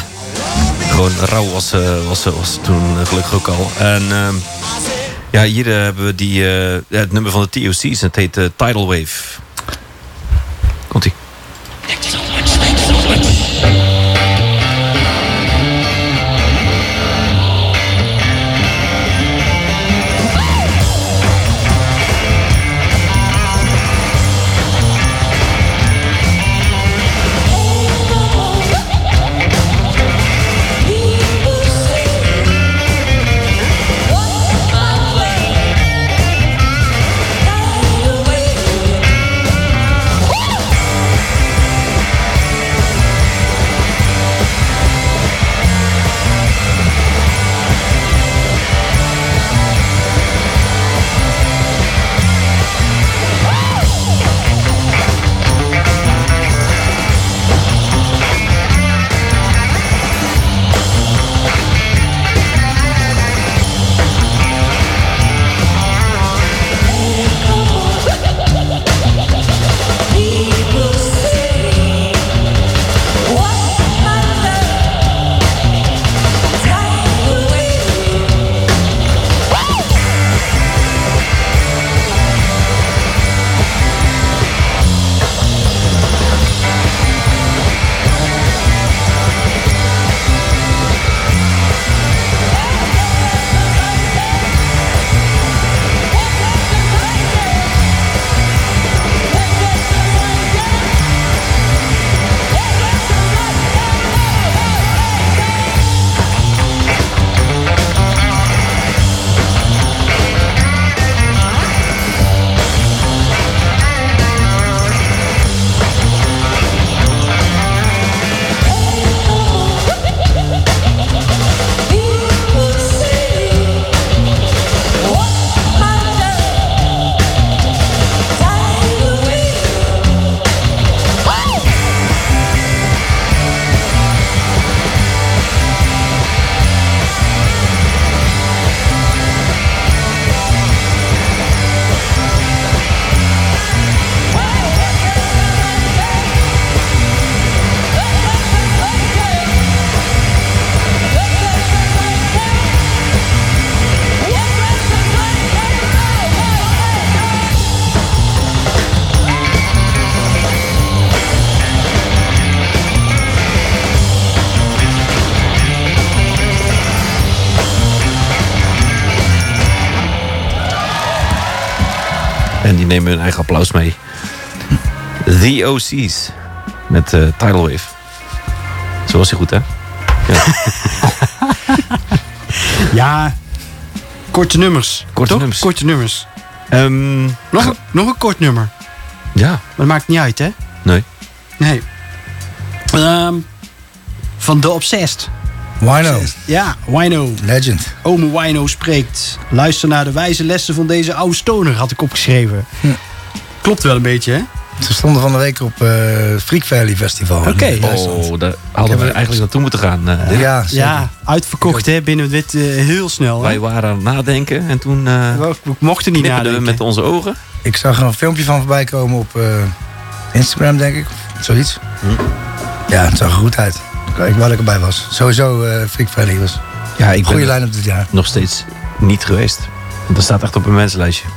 Speaker 2: Gewoon rauw was, eh, was, was toen gelukkig ook al. En ehm, ja, hier eh, hebben we die, eh, het nummer van de TOC's. Het heet Tidal Wave. Nemen hun eigen applaus mee. The OC's. Met eh Tidal Wave. Zo was hij goed, hè?
Speaker 1: Ja, korte nummers.
Speaker 2: Korte
Speaker 1: Toch?
Speaker 2: nummers.
Speaker 1: Korte nummers.
Speaker 2: Ehm,
Speaker 1: Nog, een- nog een kort nummer.
Speaker 2: ja,
Speaker 1: Maar dat maakt niet uit, hè?
Speaker 2: nee.
Speaker 1: Nee. Ehm, van The Obsessed.
Speaker 3: Wino,
Speaker 1: Ja, Wino.
Speaker 3: legend.
Speaker 1: Ome Wino spreekt. Luister naar de wijze lessen van deze oude stoner, had ik opgeschreven.
Speaker 3: Hm.
Speaker 1: Klopt wel een beetje, hè?
Speaker 3: Ze stonden van de week op eh Freak Valley Festival.
Speaker 1: Oké.
Speaker 2: Oh, daar hadden we eigenlijk naartoe moeten gaan. eh.
Speaker 3: Ja, zeker.
Speaker 1: Ja, uitverkocht, hè? Binnen dit eh, heel snel. Hè?
Speaker 2: Wij waren aan het nadenken en toen eh
Speaker 1: We, mochten niet nadenken.
Speaker 2: met onze ogen.
Speaker 3: Ik zag er een filmpje van voorbij komen op eh, Instagram, denk ik. Of zoiets.
Speaker 2: Hm.
Speaker 3: Ja, het zag er goed uit. Ik wou dat ik erbij was. Sowieso eh Freak Valley was.
Speaker 2: Ja, ik
Speaker 3: Goede
Speaker 2: ben
Speaker 3: lijn op dit jaar.
Speaker 2: nog steeds niet geweest. Dat staat echt op een mensenlijstje.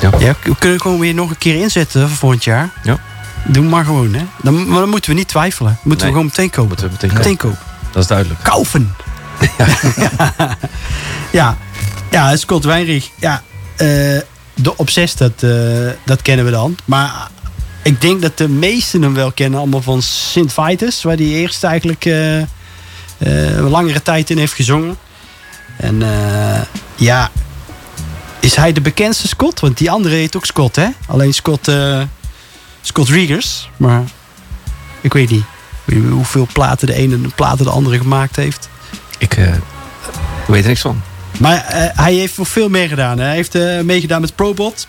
Speaker 1: Ja, we kunnen gewoon weer nog een keer inzetten voor volgend jaar.
Speaker 2: Ja.
Speaker 1: Doe maar gewoon, hè? Dan, maar dan moeten we niet twijfelen. Moeten
Speaker 2: Nee.
Speaker 1: we gewoon meteen kopen.
Speaker 2: Moeten we meteen
Speaker 1: Meteen kopen.
Speaker 2: Dat is duidelijk.
Speaker 1: Kaufen. ja, ja, Scott Weinrich. Ja, eh, de Obsessed, dat, eh, dat kennen we dan. Maar ik denk dat de meesten hem wel kennen. Allemaal van Sint Vitus. Waar hij eerst eigenlijk een langere tijd in heeft gezongen. En eh, ja, is hij de bekendste Scott? Want die andere heet ook Scott, hè? Alleen Scott, Scott Riegers. Maar ik weet niet hoeveel platen de ene en de platen de andere gemaakt heeft.
Speaker 2: Ik weet er niks van.
Speaker 1: Maar hij heeft veel meer gedaan. Hè? Hij heeft meegedaan met Probot.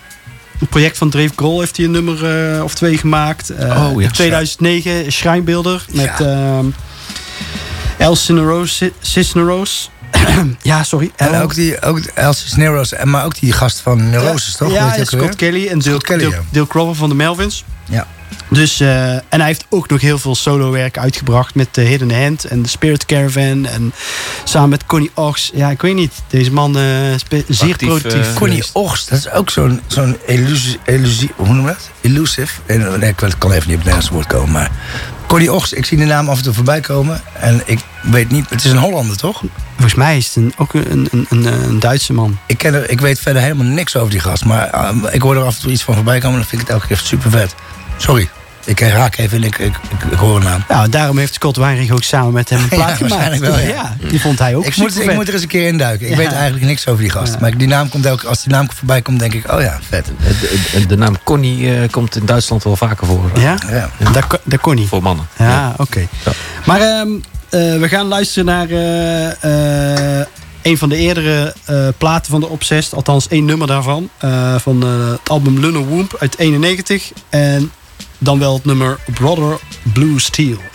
Speaker 1: Een project van Dave Grohl heeft hij een nummer eh, of twee gemaakt. Eh,
Speaker 2: Oh, ja.
Speaker 1: In 2009 Schrijnbeelder met
Speaker 3: Ja.
Speaker 1: ehm El Cisneros. Cisneros. ja, sorry.
Speaker 3: En
Speaker 1: El-
Speaker 3: ook die, ook Elsie Sneros, en maar ook die gast van Neurosis, toch?
Speaker 1: Ja,
Speaker 3: je
Speaker 1: ja, Scott? Kelly en
Speaker 3: Scott Kelly,
Speaker 1: van de Melvins.
Speaker 3: Ja.
Speaker 1: Dus, eh, en hij heeft ook nog heel veel solo-werk uitgebracht met The Hidden Hand en The Spirit Caravan. En samen met Connie Ox. Ja, ik weet niet. Deze man eh spe- zeer
Speaker 2: Actief,
Speaker 1: productief.
Speaker 2: eh,
Speaker 3: Connie. Oogst, dat is ook zo'n zo'n illusie, illusie, hoe noem je dat? Elusive. En, nee, ik kan even niet op het Nederlands woord komen, maar Connie Oogst, ik zie de naam af en toe voorbij komen en ik weet niet, het is een Hollander, toch?
Speaker 1: Volgens mij is het een, ook een, een, een, een Duitse man.
Speaker 3: Ik, ken er, ik weet verder helemaal niks over die gast, maar eh, ik hoor er af en toe iets van voorbij komen en dan vind ik het elke keer super vet. Sorry, ik raak even en ik, ik, ik, ik hoor een naam.
Speaker 1: Ja, daarom heeft Scott Weinrich ook samen met hem een
Speaker 3: Ja,
Speaker 1: plaat gemaakt.
Speaker 3: waarschijnlijk wel, ja.
Speaker 1: die vond hij ook
Speaker 3: Ik moet, ik moet er eens een keer induiken. Ik
Speaker 1: Ja.
Speaker 3: weet eigenlijk niks over die gast.
Speaker 1: Ja.
Speaker 3: Maar die naam komt elke, als die naam voorbij komt, denk ik, oh ja, vet.
Speaker 2: De, de- de naam Connie eh, komt in Duitsland wel vaker voor.
Speaker 1: Ja?
Speaker 3: Ja.
Speaker 1: Kon niet.
Speaker 2: Voor mannen.
Speaker 1: Ja, oké.
Speaker 2: Ja.
Speaker 1: Maar ehm, eh, we gaan luisteren naar eh, eh, een van de eerdere eh, platen van de Obsessed. Althans, één nummer daarvan. eh, van het album Lunar Womb uit 91. En dan wel het nummer Brother Blue Steel.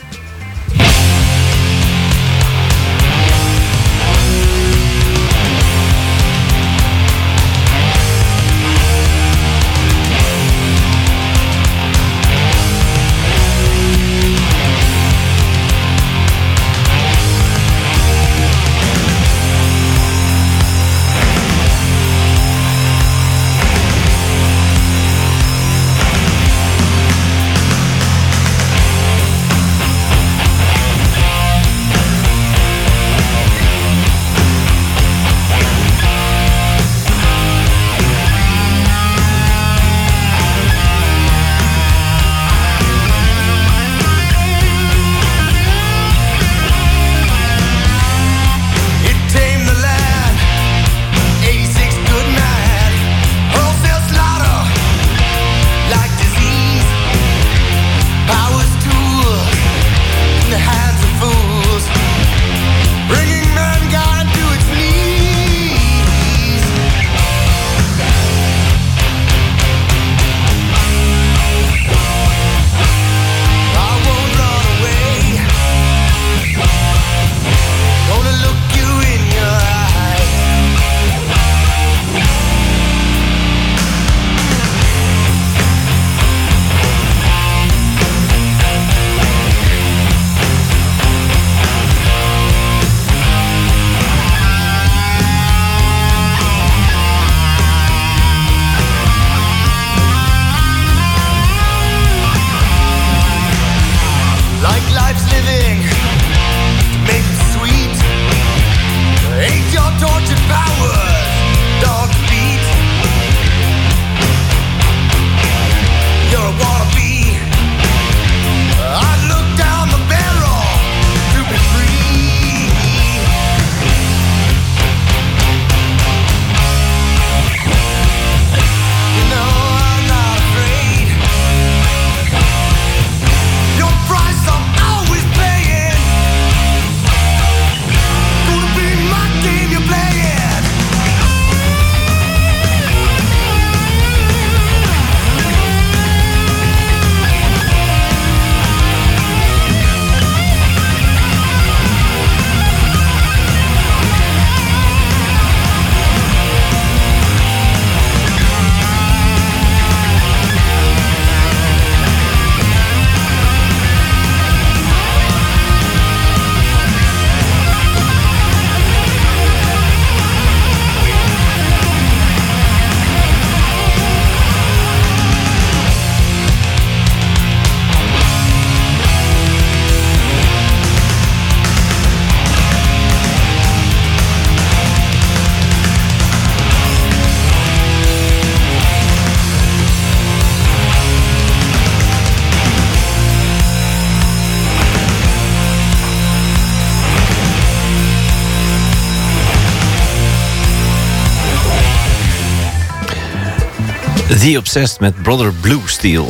Speaker 2: The Obsessed met Brother Blue Steel.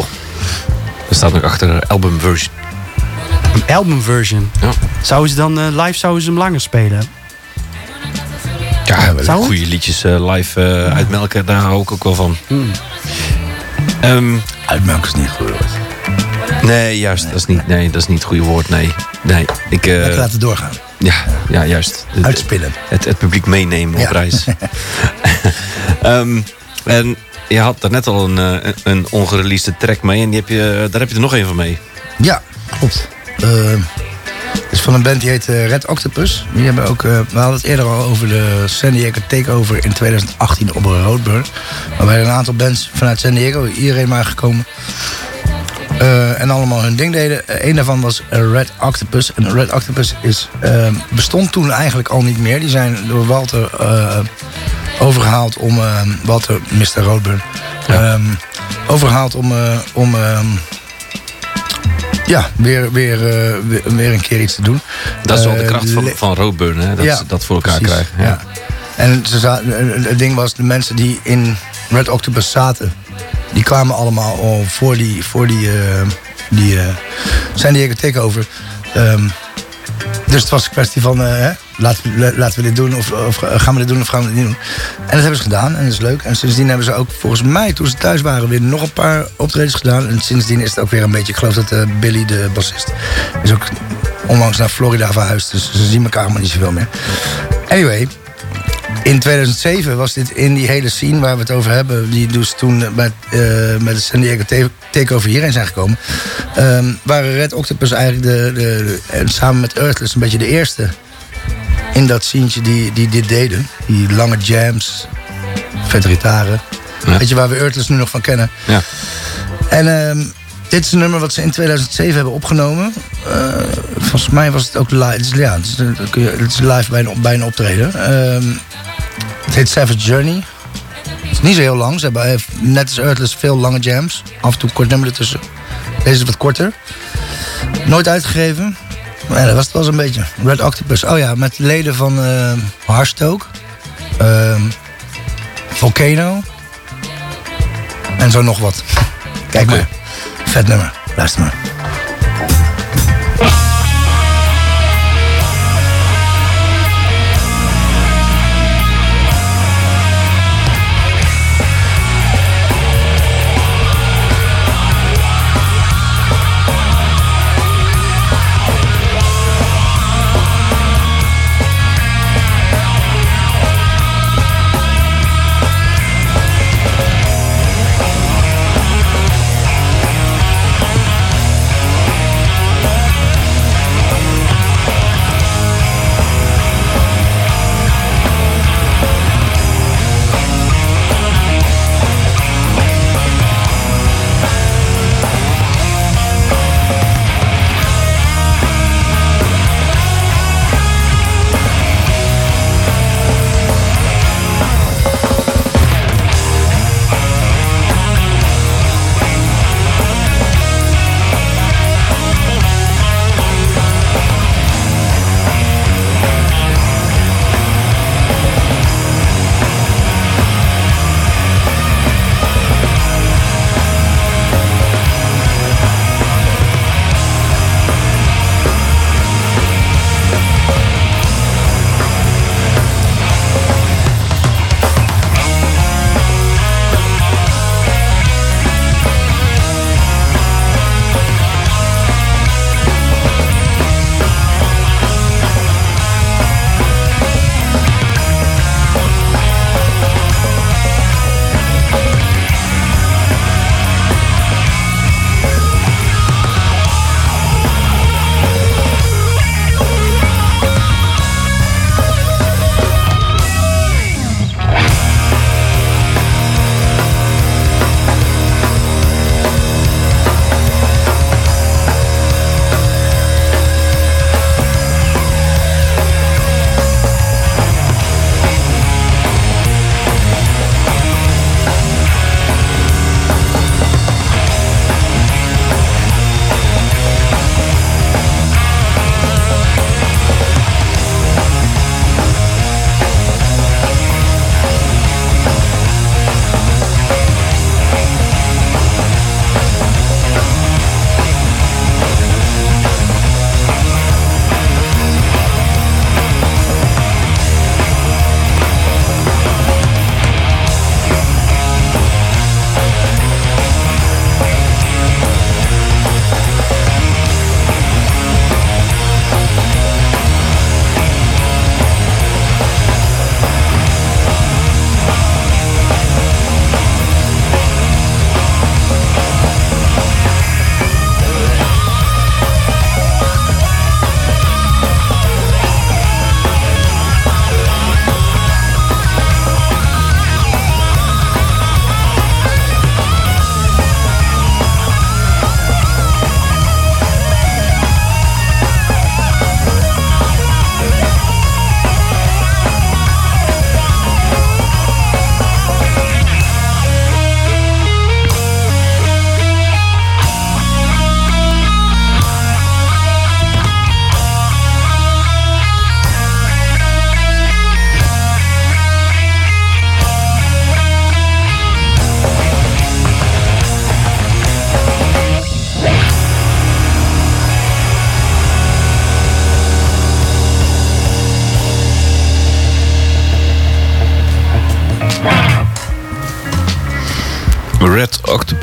Speaker 2: Er staat nog achter album version.
Speaker 1: Een albumversion.
Speaker 2: Ja.
Speaker 1: Zouden ze dan eh, live zouden ze hem langer spelen?
Speaker 2: Ja,
Speaker 1: het?
Speaker 2: goede liedjes eh, live eh, uitmelken, daar hou ik ook wel van. Ehm,
Speaker 3: Uitmelk is niet goed. hoor.
Speaker 2: nee, juist, dat is niet, nee, dat is niet het goede woord, nee. Nee, ik... eh,
Speaker 3: Lekker laten doorgaan.
Speaker 2: ja, ja, juist.
Speaker 3: Uitspinnen.
Speaker 2: Het, het publiek meenemen
Speaker 3: Ja.
Speaker 2: op reis. Ehm, en je had daarnet al een, eh, een track mee. En die heb je, daar heb je er nog een van mee.
Speaker 3: Ja, klopt. Eh, Het is van een band die heet eh, Red Octopus. Die hebben ook, eh, we hadden het eerder al over de San Diego Takeover in 2018 op Roadburn. Waarbij een aantal bands vanuit San Diego, iedereen maar gekomen. eh, en allemaal hun ding deden. Eén daarvan was eh, Red Octopus. En Red Octopus is, eh, bestond toen eigenlijk al niet meer. Die zijn door Walter eh, overgehaald om... eh, Walter, Mr. Roadburn. ehm, overgehaald om... eh, om ehm, ja, weer, weer, eh, weer, weer een keer iets te doen.
Speaker 2: Dat is wel de kracht van, van Roadburn, hè? Dat
Speaker 3: Ja,
Speaker 2: ze dat voor elkaar
Speaker 3: precies,
Speaker 2: krijgen. Ja.
Speaker 3: En ze het ding was, de mensen die in Red Octopus zaten, die kwamen allemaal al voor die, voor die, eh, die eh, San Diego Takeover. Ehm, dus het was een kwestie van, eh, hè, laten, we, laten we dit doen of, gaan we dit doen of gaan we dit niet doen. En dat hebben ze gedaan en dat is leuk. En sindsdien hebben ze ook volgens mij, toen ze thuis waren, weer nog een paar optredens gedaan. En sindsdien is het ook weer een beetje, ik geloof dat eh, Billy, de bassist, is ook onlangs naar Florida verhuisd. Dus ze zien elkaar maar niet zoveel meer. Anyway, in 2007 was dit in die hele scene waar we het over hebben, die dus toen met, eh, met de San Diego Ta- Takeover hierheen zijn gekomen, ehm, waren Red Octopus eigenlijk de, de, de- en samen met Earthless een beetje de eerste in dat sceentje die, die dit deden. Die lange jams, vette gitaren.
Speaker 2: Ja.
Speaker 3: Weet je waar we Earthless nu nog van kennen?
Speaker 2: Ja.
Speaker 3: En ehm, dit is een nummer wat ze in 2007 hebben opgenomen. Eh, volgens mij was het ook live. Het is, ja, het is, eh, het is live bij een, bij een optreden. Ehm, het heet Savage Journey. Het is niet zo heel lang. Ze hebben eh, net als Earthless veel lange jams. Af en toe kort nummer ertussen. Deze is wat korter. Nooit uitgegeven. Ja, dat was het wel zo'n beetje. Red Octopus. Oh ja, met leden van eh Heartstoke. Ehm, Volcano. En zo nog wat. Kijk maar. Vet nummer. Luister maar.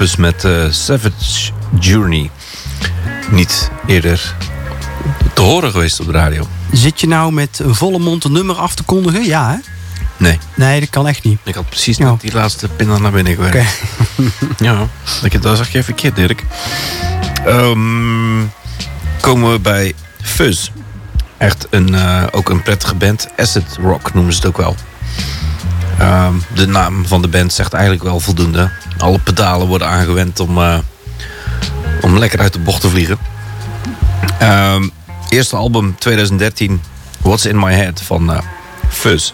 Speaker 2: Octopus met eh, Savage Journey. Niet eerder te horen geweest op de radio.
Speaker 1: Zit je nou met een volle mond een nummer af te kondigen? Ja, hè?
Speaker 2: Nee,
Speaker 1: Nee, dat kan echt niet.
Speaker 2: ik had precies
Speaker 1: Ja.
Speaker 2: net die laatste pin naar binnen gewerkt.
Speaker 1: Oké.
Speaker 2: Ja, dat, dat zag je verkeerd, Dirk. Ehm, komen we bij Fuzz. Echt een, eh, ook een prettige band. Acid Rock noemen ze het ook wel. Ehm, de naam van de band zegt eigenlijk wel voldoende. Alle pedalen worden aangewend om, eh, om lekker uit de bocht te vliegen. Ehm, eerste album 2013, What's in My Head van eh, Fuzz.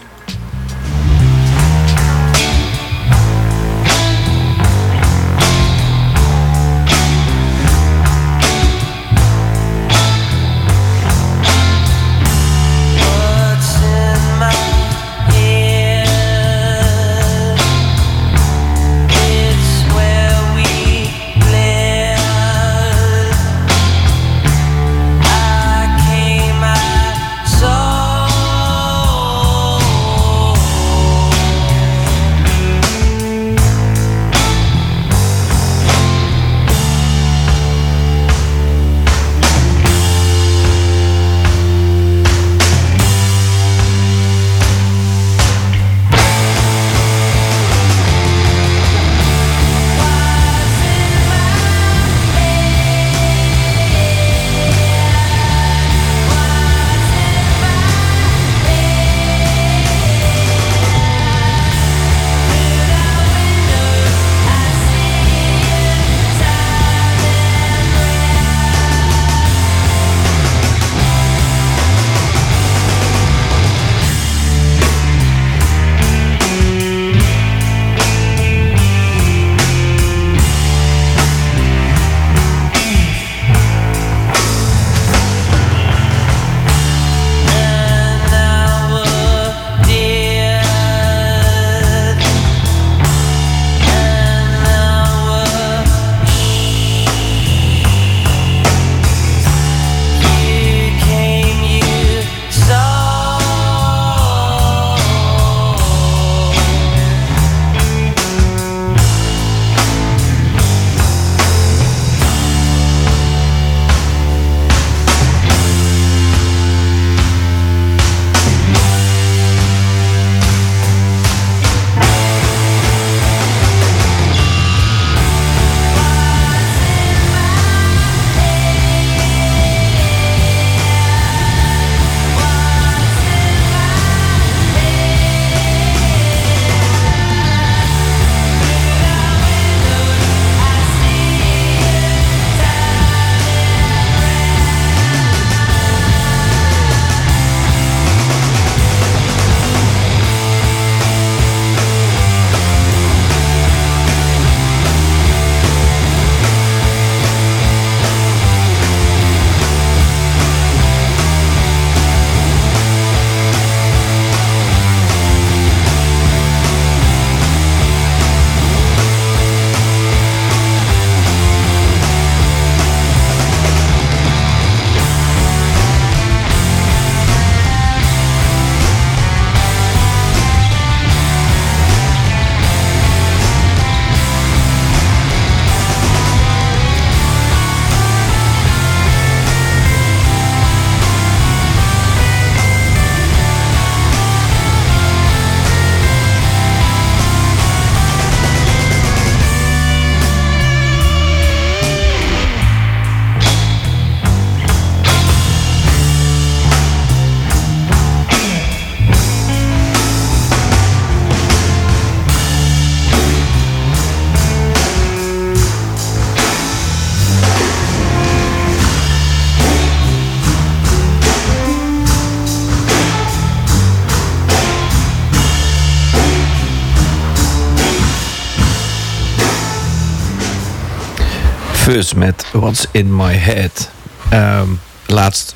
Speaker 2: Fuzz met What's in My Head. Ehm, laatst,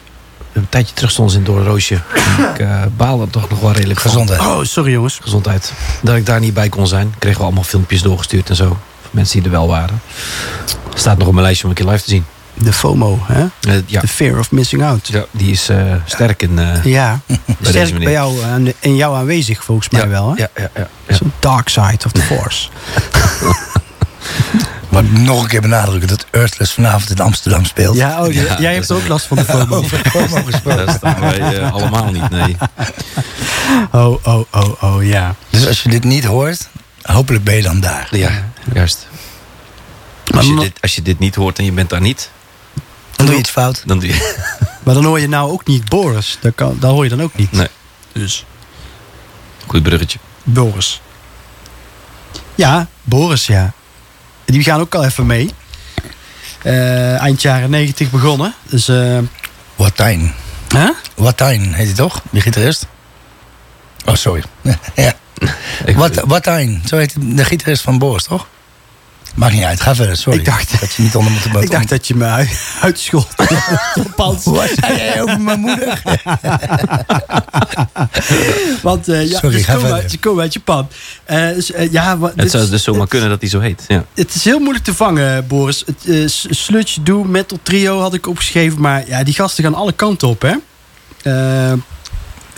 Speaker 2: een tijdje terug stond ze in door een roosje. ik uh, baalde toch nog wel redelijk van.
Speaker 3: Gezondheid.
Speaker 1: Oh, sorry jongens.
Speaker 2: Gezondheid. Dat ik daar niet bij kon zijn. Kregen we allemaal filmpjes doorgestuurd en zo. Van mensen die er wel waren. Staat nog op mijn lijstje om een keer live te zien.
Speaker 1: De FOMO, hè?
Speaker 2: Eh, ja.
Speaker 1: The fear of missing out.
Speaker 2: ja, die is eh, sterk in... eh,
Speaker 1: Ja,
Speaker 2: deze
Speaker 1: sterk bij jou, aan- in jou aanwezig volgens mij
Speaker 2: ja,
Speaker 1: wel, hè?
Speaker 2: Ja, ja, ja, ja.
Speaker 1: Zo'n dark side of the force.
Speaker 3: Maar nog een keer benadrukken dat Earthless vanavond in Amsterdam speelt.
Speaker 1: Ja, oh,
Speaker 2: Ja,
Speaker 1: jij hebt ook last van de FOMO.
Speaker 3: Over FOMO gesproken.
Speaker 2: Daar staan wij eh, allemaal niet, nee.
Speaker 1: Oh, oh, oh, oh, ja.
Speaker 3: Dus als je dit niet hoort, hopelijk ben je dan daar.
Speaker 2: Ja, juist. Als je, dit, als je dit niet hoort en je bent daar niet,
Speaker 3: Dan doe je iets fout.
Speaker 2: dan doe je...
Speaker 1: Maar dan hoor je nou ook niet Boris. Dat, kan, dat hoor je dan ook niet.
Speaker 2: Nee,
Speaker 1: Dus
Speaker 2: goed bruggetje.
Speaker 1: Boris. Ja, Boris, ja. Die gaan ook al even mee. Eh, eind jaren 90 begonnen. Dus, eh
Speaker 3: Watijn.
Speaker 1: hè?
Speaker 3: Watijn heet hij toch? Die gitarist? Oh, sorry. ja. Wat, Watijn, zo heet de gitarist van Boris, toch? Maakt niet uit, ga verder, sorry.
Speaker 1: Ik dacht-
Speaker 3: dat je niet onder moet
Speaker 1: Ik dacht dat je me uit- uitschold.
Speaker 3: Wat zei jij over mijn moeder?
Speaker 1: Want eh, ja,
Speaker 3: Sorry,
Speaker 1: komen
Speaker 3: verder.
Speaker 1: uit, ze komen uit Japan. Eh, dus, eh, ja, wa-
Speaker 2: het
Speaker 1: dit
Speaker 2: zou dus zomaar
Speaker 1: het-
Speaker 2: kunnen dat hij zo heet. Ja.
Speaker 1: Het is heel moeilijk te vangen, Boris. Het uh, Sludge Do Metal Trio had ik opgeschreven. Maar ja, die gasten gaan alle kanten op, hè.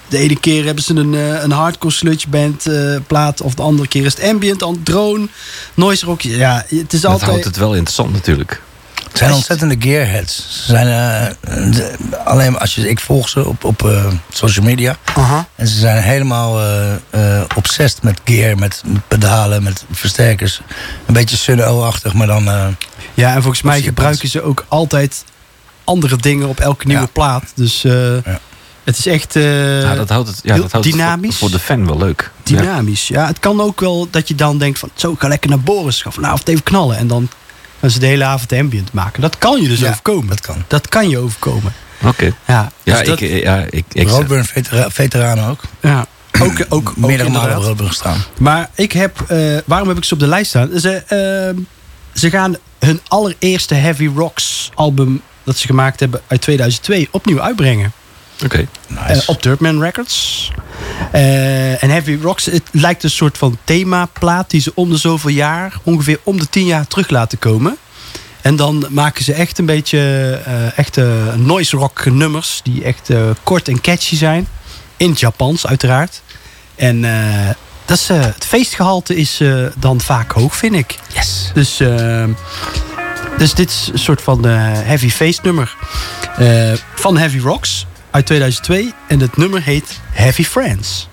Speaker 1: De ene keer hebben ze een, eh, een hardcore sludge band eh, plaat. Of de andere keer is het ambient, dan drone, noise rock. Ja, het is
Speaker 2: Dat
Speaker 1: altijd...
Speaker 2: houdt het wel interessant natuurlijk.
Speaker 3: Het zijn ontzettende gearheads. Ze zijn eh, de- alleen als je, ik volg ze op, op eh, social media.
Speaker 1: Aha.
Speaker 3: En ze zijn helemaal eh eh, obsessed met gear, met pedalen, met versterkers. Een beetje Sunno-achtig, maar dan... eh,
Speaker 1: Ja, en volgens mij gebruiken ze ook altijd andere dingen op elke nieuwe
Speaker 3: Ja.
Speaker 1: plaat. Dus eh,
Speaker 3: Ja.
Speaker 1: Het is echt eh,
Speaker 2: ja, dat houdt het, ja, dat houdt het
Speaker 1: dynamisch.
Speaker 2: voor, voor de fan wel leuk.
Speaker 1: Dynamisch. Ja. het kan ook wel dat je dan denkt van... zo, ik ga lekker naar Boris. Ga vanavond even knallen. En dan gaan ze de hele avond ambient maken. Dat kan je dus
Speaker 3: Ja,
Speaker 1: overkomen.
Speaker 3: dat kan.
Speaker 1: Dat kan je overkomen.
Speaker 2: Oké.
Speaker 1: Ja,
Speaker 2: Ja,
Speaker 1: dus dat-
Speaker 2: ik, ja, ik, ik,
Speaker 3: Roadburn vetera veteranen ook.
Speaker 1: ja. Ook, ook, ook
Speaker 3: Meerdere malen op Roadburn gestaan.
Speaker 1: Maar ik heb... eh, waarom heb ik ze op de lijst staan? Ze, eh, ze gaan hun allereerste Heavy Rocks album... dat ze gemaakt hebben uit 2002 opnieuw uitbrengen.
Speaker 2: Oké.
Speaker 3: Nice.
Speaker 1: Eh, op Dirtman Records. Eh, en Heavy Rocks, het lijkt een soort van themaplaat die ze om de zoveel jaar, ongeveer om de tien jaar terug laten komen. En dan maken ze echt een beetje eh, echte noise rock nummers die echt eh, kort en catchy zijn. In het Japans uiteraard. En eh, dat is, eh, het feestgehalte is eh, dan vaak hoog, vind ik.
Speaker 3: yes.
Speaker 1: Dus, eh, dus dit is een soort van eh, heavy face nummer. eh, van Heavy Rocks uit 2002. En het nummer heet Heavy Friends.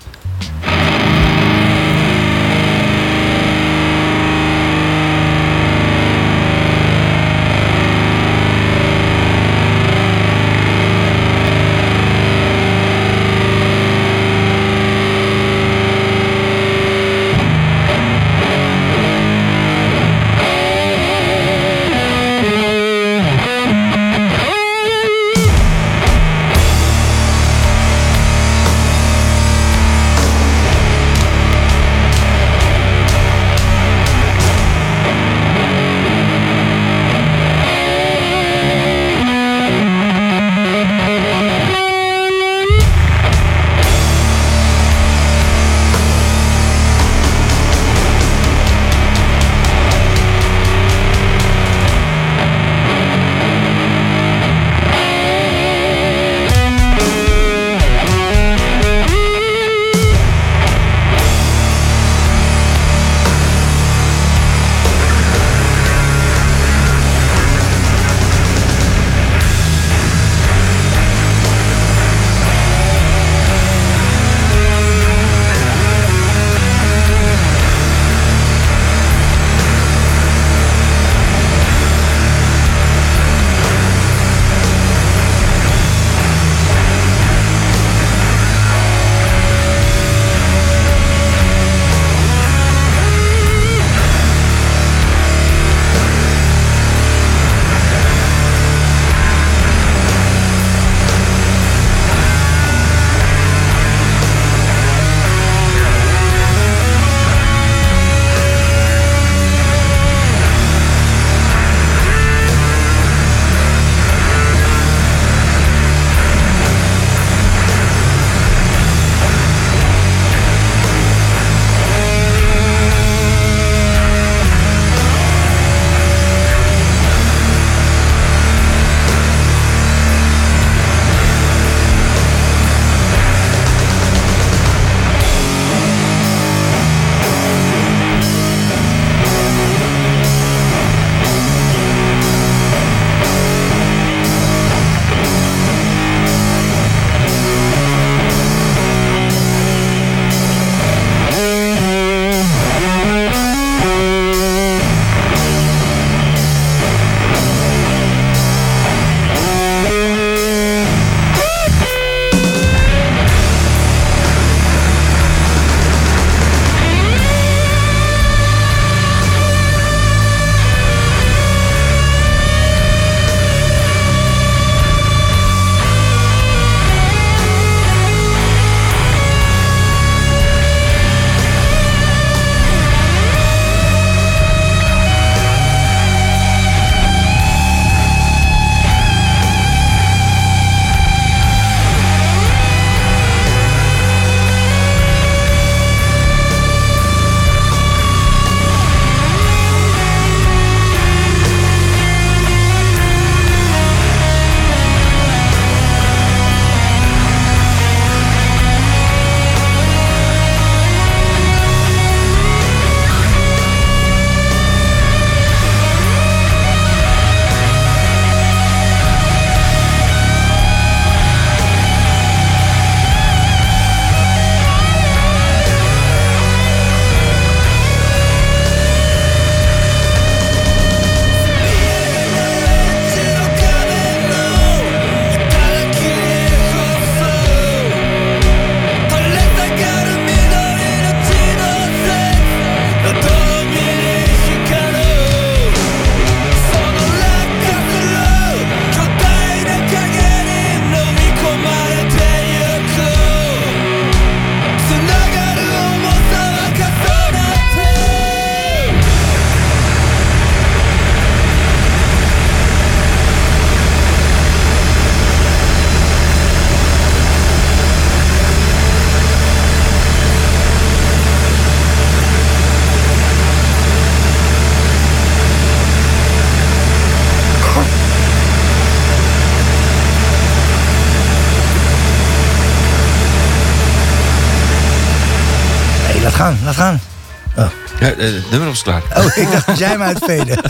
Speaker 2: Het nummer was klaar.
Speaker 3: Oh, ik dacht dat jij hem uitveden.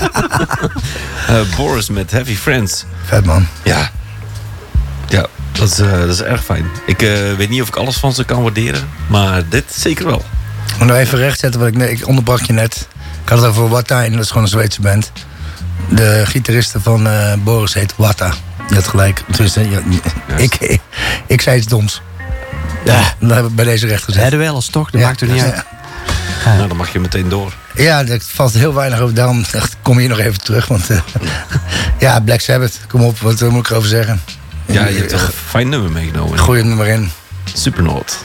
Speaker 2: Eh, Boris met Heavy Friends.
Speaker 3: Vet man.
Speaker 2: Ja. Ja, dat is, eh, dat is erg fijn. Ik eh, weet niet of ik alles van ze kan waarderen. Maar dit zeker wel.
Speaker 3: Om nou even recht zetten wat ik. Ik onderbrak je net. Ik had het over Watta en dat is gewoon een Zweedse band. De gitariste van eh, Boris heet Watta. Je had gelijk. Ja, ik, ik, zei iets doms. Ja, dat heb ik bij deze recht gezet.
Speaker 1: De wel als toch, dat
Speaker 3: Ja.
Speaker 1: maakt er niet uit.
Speaker 2: Nou, dan mag je meteen door.
Speaker 3: Ja, daar valt heel weinig over. Daarom kom hier nog even terug. Want eh, ja, Black Sabbath, kom op, wat moet ik erover zeggen?
Speaker 2: Ja, je hebt een fijn nummer meegenomen.
Speaker 3: Gooi hem er maar in.
Speaker 2: Supernoot.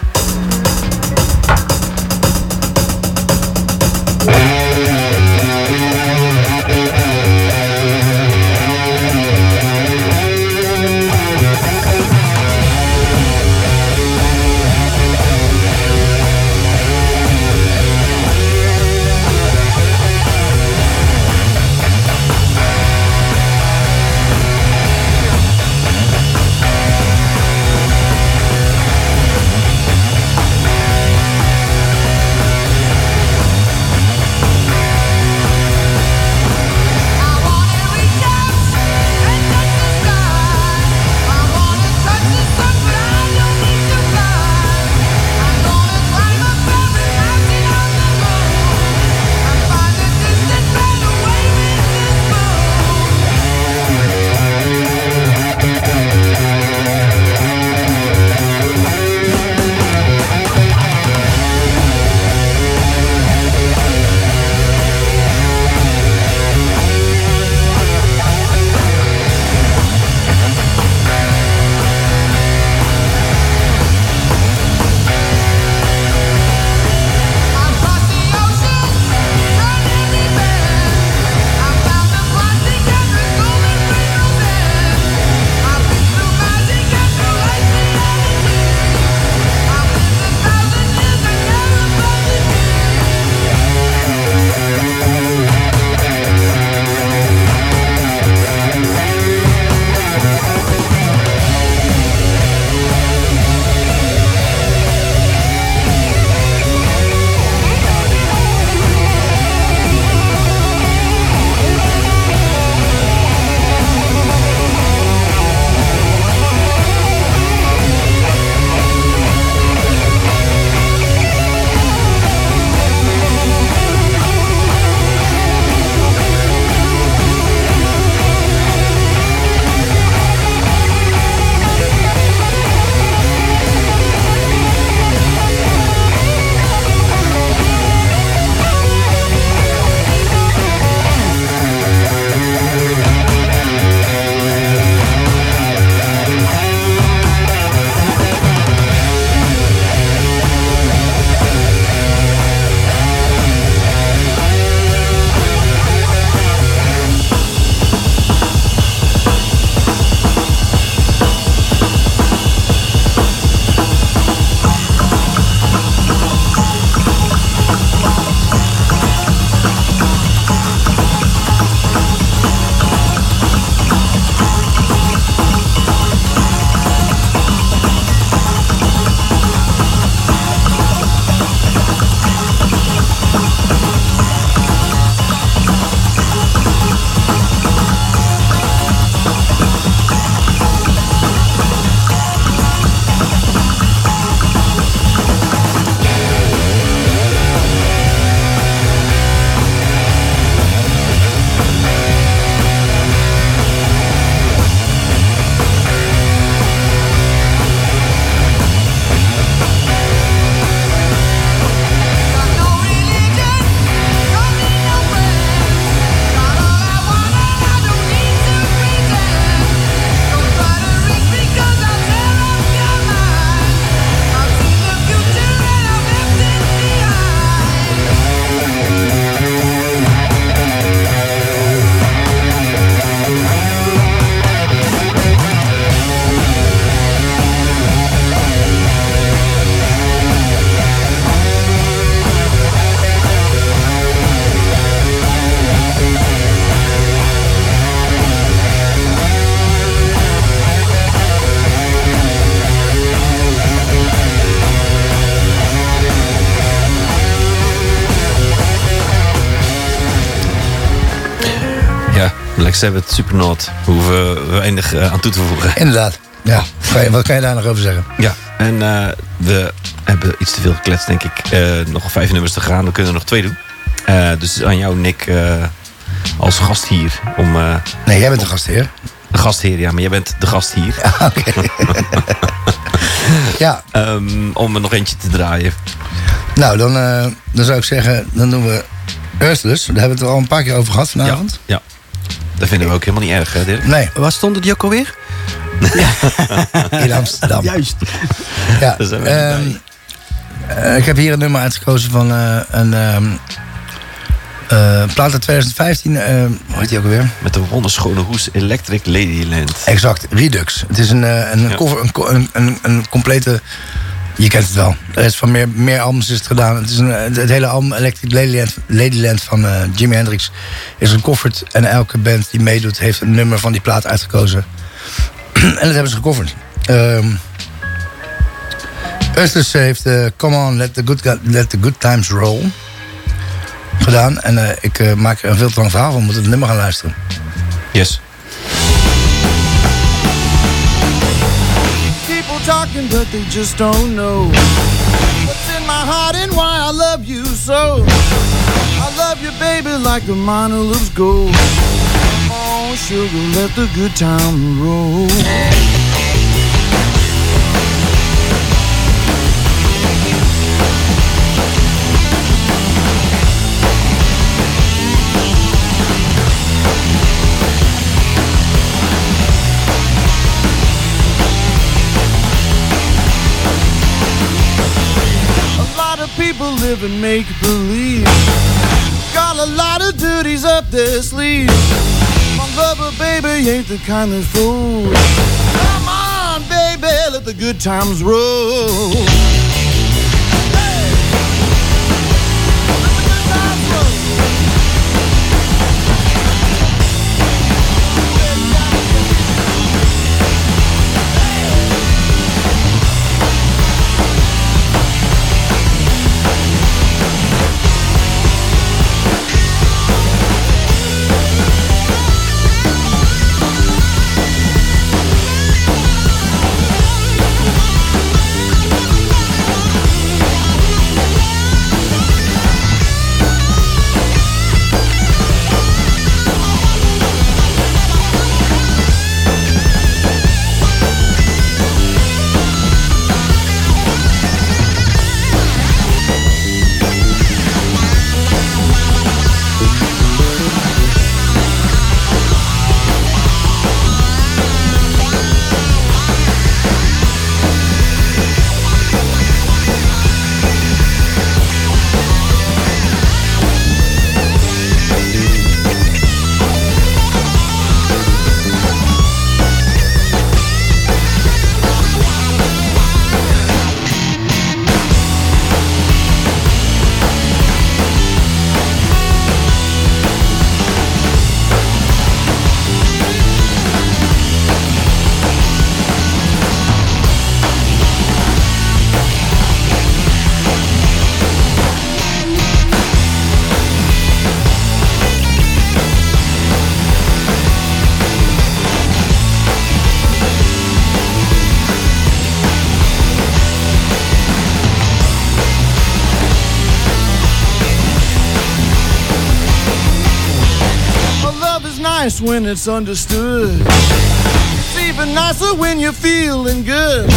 Speaker 2: Lex Sabbath, Supernaut. Hoeven we weinig eh, aan toe te voegen.
Speaker 3: Inderdaad. Ja. Wat kan je daar nog over zeggen?
Speaker 2: Ja, en eh, we hebben iets te veel gekletst, denk ik. Eh, nog vijf nummers te gaan, we kunnen er nog twee doen. Dus aan jou, Nick, als gast hier. Om,
Speaker 3: Nee, jij bent de gastheer.
Speaker 2: de gastheer, ja, maar jij bent de gast hier.
Speaker 3: Oké. ja,
Speaker 2: Ehm, om er nog eentje te draaien.
Speaker 3: nou dan, dan zou ik zeggen, dan doen we Earthless. Daar hebben we het er al een paar keer over gehad
Speaker 2: Ja,
Speaker 3: vanavond.
Speaker 2: ja. Dat vinden we ook helemaal niet erg, hè, Dirk?
Speaker 3: Nee,
Speaker 1: Waar stond die ook alweer?
Speaker 3: in Amsterdam.
Speaker 1: Juist.
Speaker 3: Ja, ehm, eh, ik heb hier een nummer uitgekozen van eh, een ehm eh, plaat uit 2015. eh, hoe heet die ook alweer?
Speaker 2: Met de wonderschone hoes Electric Ladyland.
Speaker 3: Exact, Redux. Het is een, een,
Speaker 2: Ja.
Speaker 3: cover, een, co- een, een, een complete... Je kent het wel. Er is van meer, meer albums is het gedaan. Het, is een, het, hele album Electric Ladyland, van eh, Jimi Hendrix is gecoverd. En elke band die meedoet heeft een nummer van die plaat uitgekozen. en dat hebben ze gecoverd. Earthless heeft eh, Come On, let the, good, let the Good Times Roll gedaan. En eh, ik maak er een veel te lang verhaal van. We moeten het nummer gaan luisteren.
Speaker 2: Yes.
Speaker 4: Talking, but they just don't know what's in my heart and why I love you so. I love you, baby, like a miner loves gold. Oh, sugar, let the good time roll. Live and make believe. Got a lot of duties up their sleeve. My lover, baby, ain't the kind that fool. Come on, baby, let the good times roll. It's understood. It's even nicer when you're feeling good.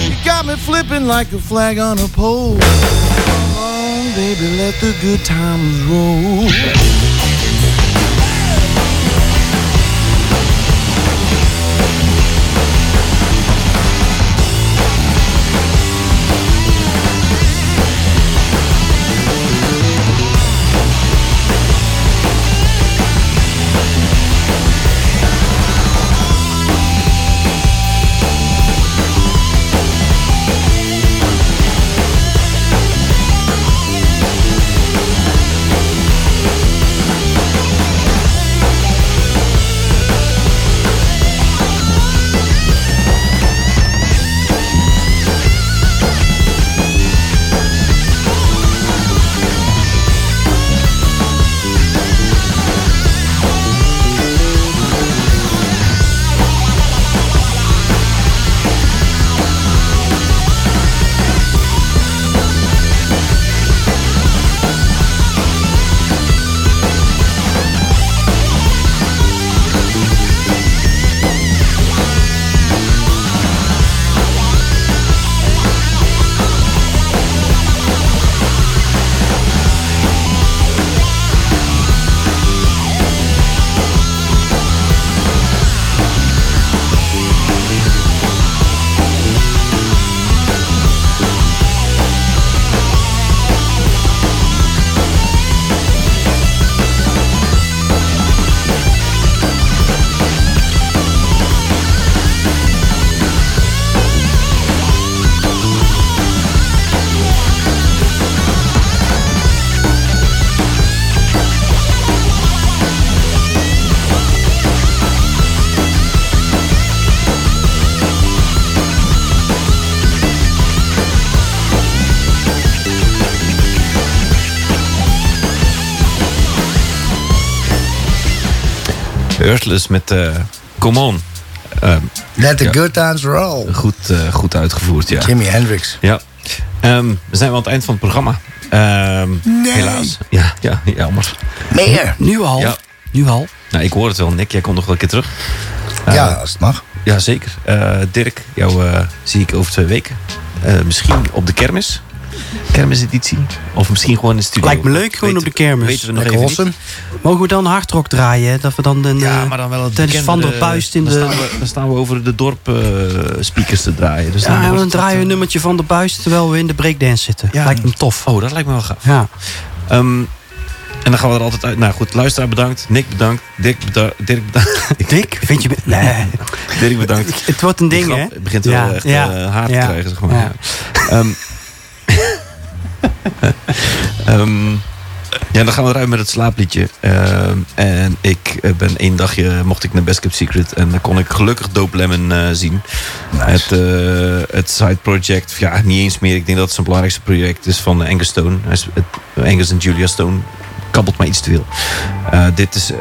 Speaker 4: You got me flipping like a flag on a pole. Come on, baby, let the good times roll.
Speaker 2: Met eh Come On. Ehm,
Speaker 3: Let the
Speaker 2: Ja.
Speaker 3: good times roll.
Speaker 2: goed, eh, goed uitgevoerd, ja.
Speaker 3: Jimi Hendrix.
Speaker 2: Ja. Ehm, we zijn wel aan het eind van het programma. Ehm,
Speaker 3: Nee.
Speaker 2: Helaas. Ja, ja, jammer.
Speaker 3: Meer.
Speaker 1: Nu al.
Speaker 2: Ja.
Speaker 1: Nu al.
Speaker 2: Nou, ik hoor het wel, Nick. Jij komt nog wel een keer terug. Eh,
Speaker 3: ja, als het mag.
Speaker 2: Ja, zeker. Eh, Dirk, jou eh, zie ik over twee weken. Eh, misschien op de kermis. Kermiseditie. Of misschien gewoon in de studio.
Speaker 1: Lijkt me leuk, gewoon op de kermis.
Speaker 2: Weten we nog
Speaker 3: Lekker
Speaker 2: even.
Speaker 1: Mogen we dan hardrock draaien? Dat we dan een,
Speaker 2: Ja,
Speaker 1: eh,
Speaker 2: maar dan wel het
Speaker 1: tijdens Van der Buist in
Speaker 2: dan
Speaker 1: de...
Speaker 2: Staan we, dan staan we over de dorp eh, speakers te draaien. Dus
Speaker 1: Ja, en
Speaker 2: wordt
Speaker 1: dan draaien we een
Speaker 2: eh,
Speaker 1: nummertje van de buis terwijl we in de breakdance zitten.
Speaker 2: Ja.
Speaker 1: Lijkt me tof.
Speaker 2: Oh, dat lijkt me wel gaaf.
Speaker 1: Ja.
Speaker 2: Ehm, en dan gaan we er altijd uit. Nou goed, luisteraar bedankt. Nick bedankt. Dirk bedankt. Dirk bedankt.
Speaker 1: Dik, vind je... be- Nee.
Speaker 2: Dirk bedankt.
Speaker 1: Het wordt een ding, hè?
Speaker 2: Het begint wel
Speaker 1: Ja,
Speaker 2: echt
Speaker 1: ja,
Speaker 2: eh, haar te krijgen, zeg maar.
Speaker 1: ja.
Speaker 2: Ja. Ehm, ja, dan gaan we eruit met het slaapliedje. Ehm, en ik eh, ben één dagje, mocht ik naar Best Kept Secret. En dan kon ik gelukkig Dope Lemon eh, zien. Het, eh, het side project, ja, niet eens meer. Ik denk dat het zijn belangrijkste project is van Angus Stone. Angus en Julia Stone kabbelt mij iets te veel. Dit is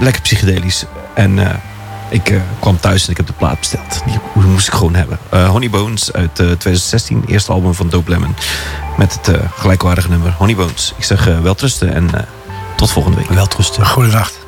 Speaker 2: lekker psychedelisch. En ik eh, kwam thuis en ik heb de plaat besteld. Die moest ik gewoon hebben. Eh, Honey Bones uit eh, 2016, eerste album van Dope Lemon. Met het eh, gelijkwaardige nummer Honey Bones. Ik zeg eh, welterusten en eh, tot volgende week.
Speaker 1: Wel trusten.
Speaker 3: Goedenacht.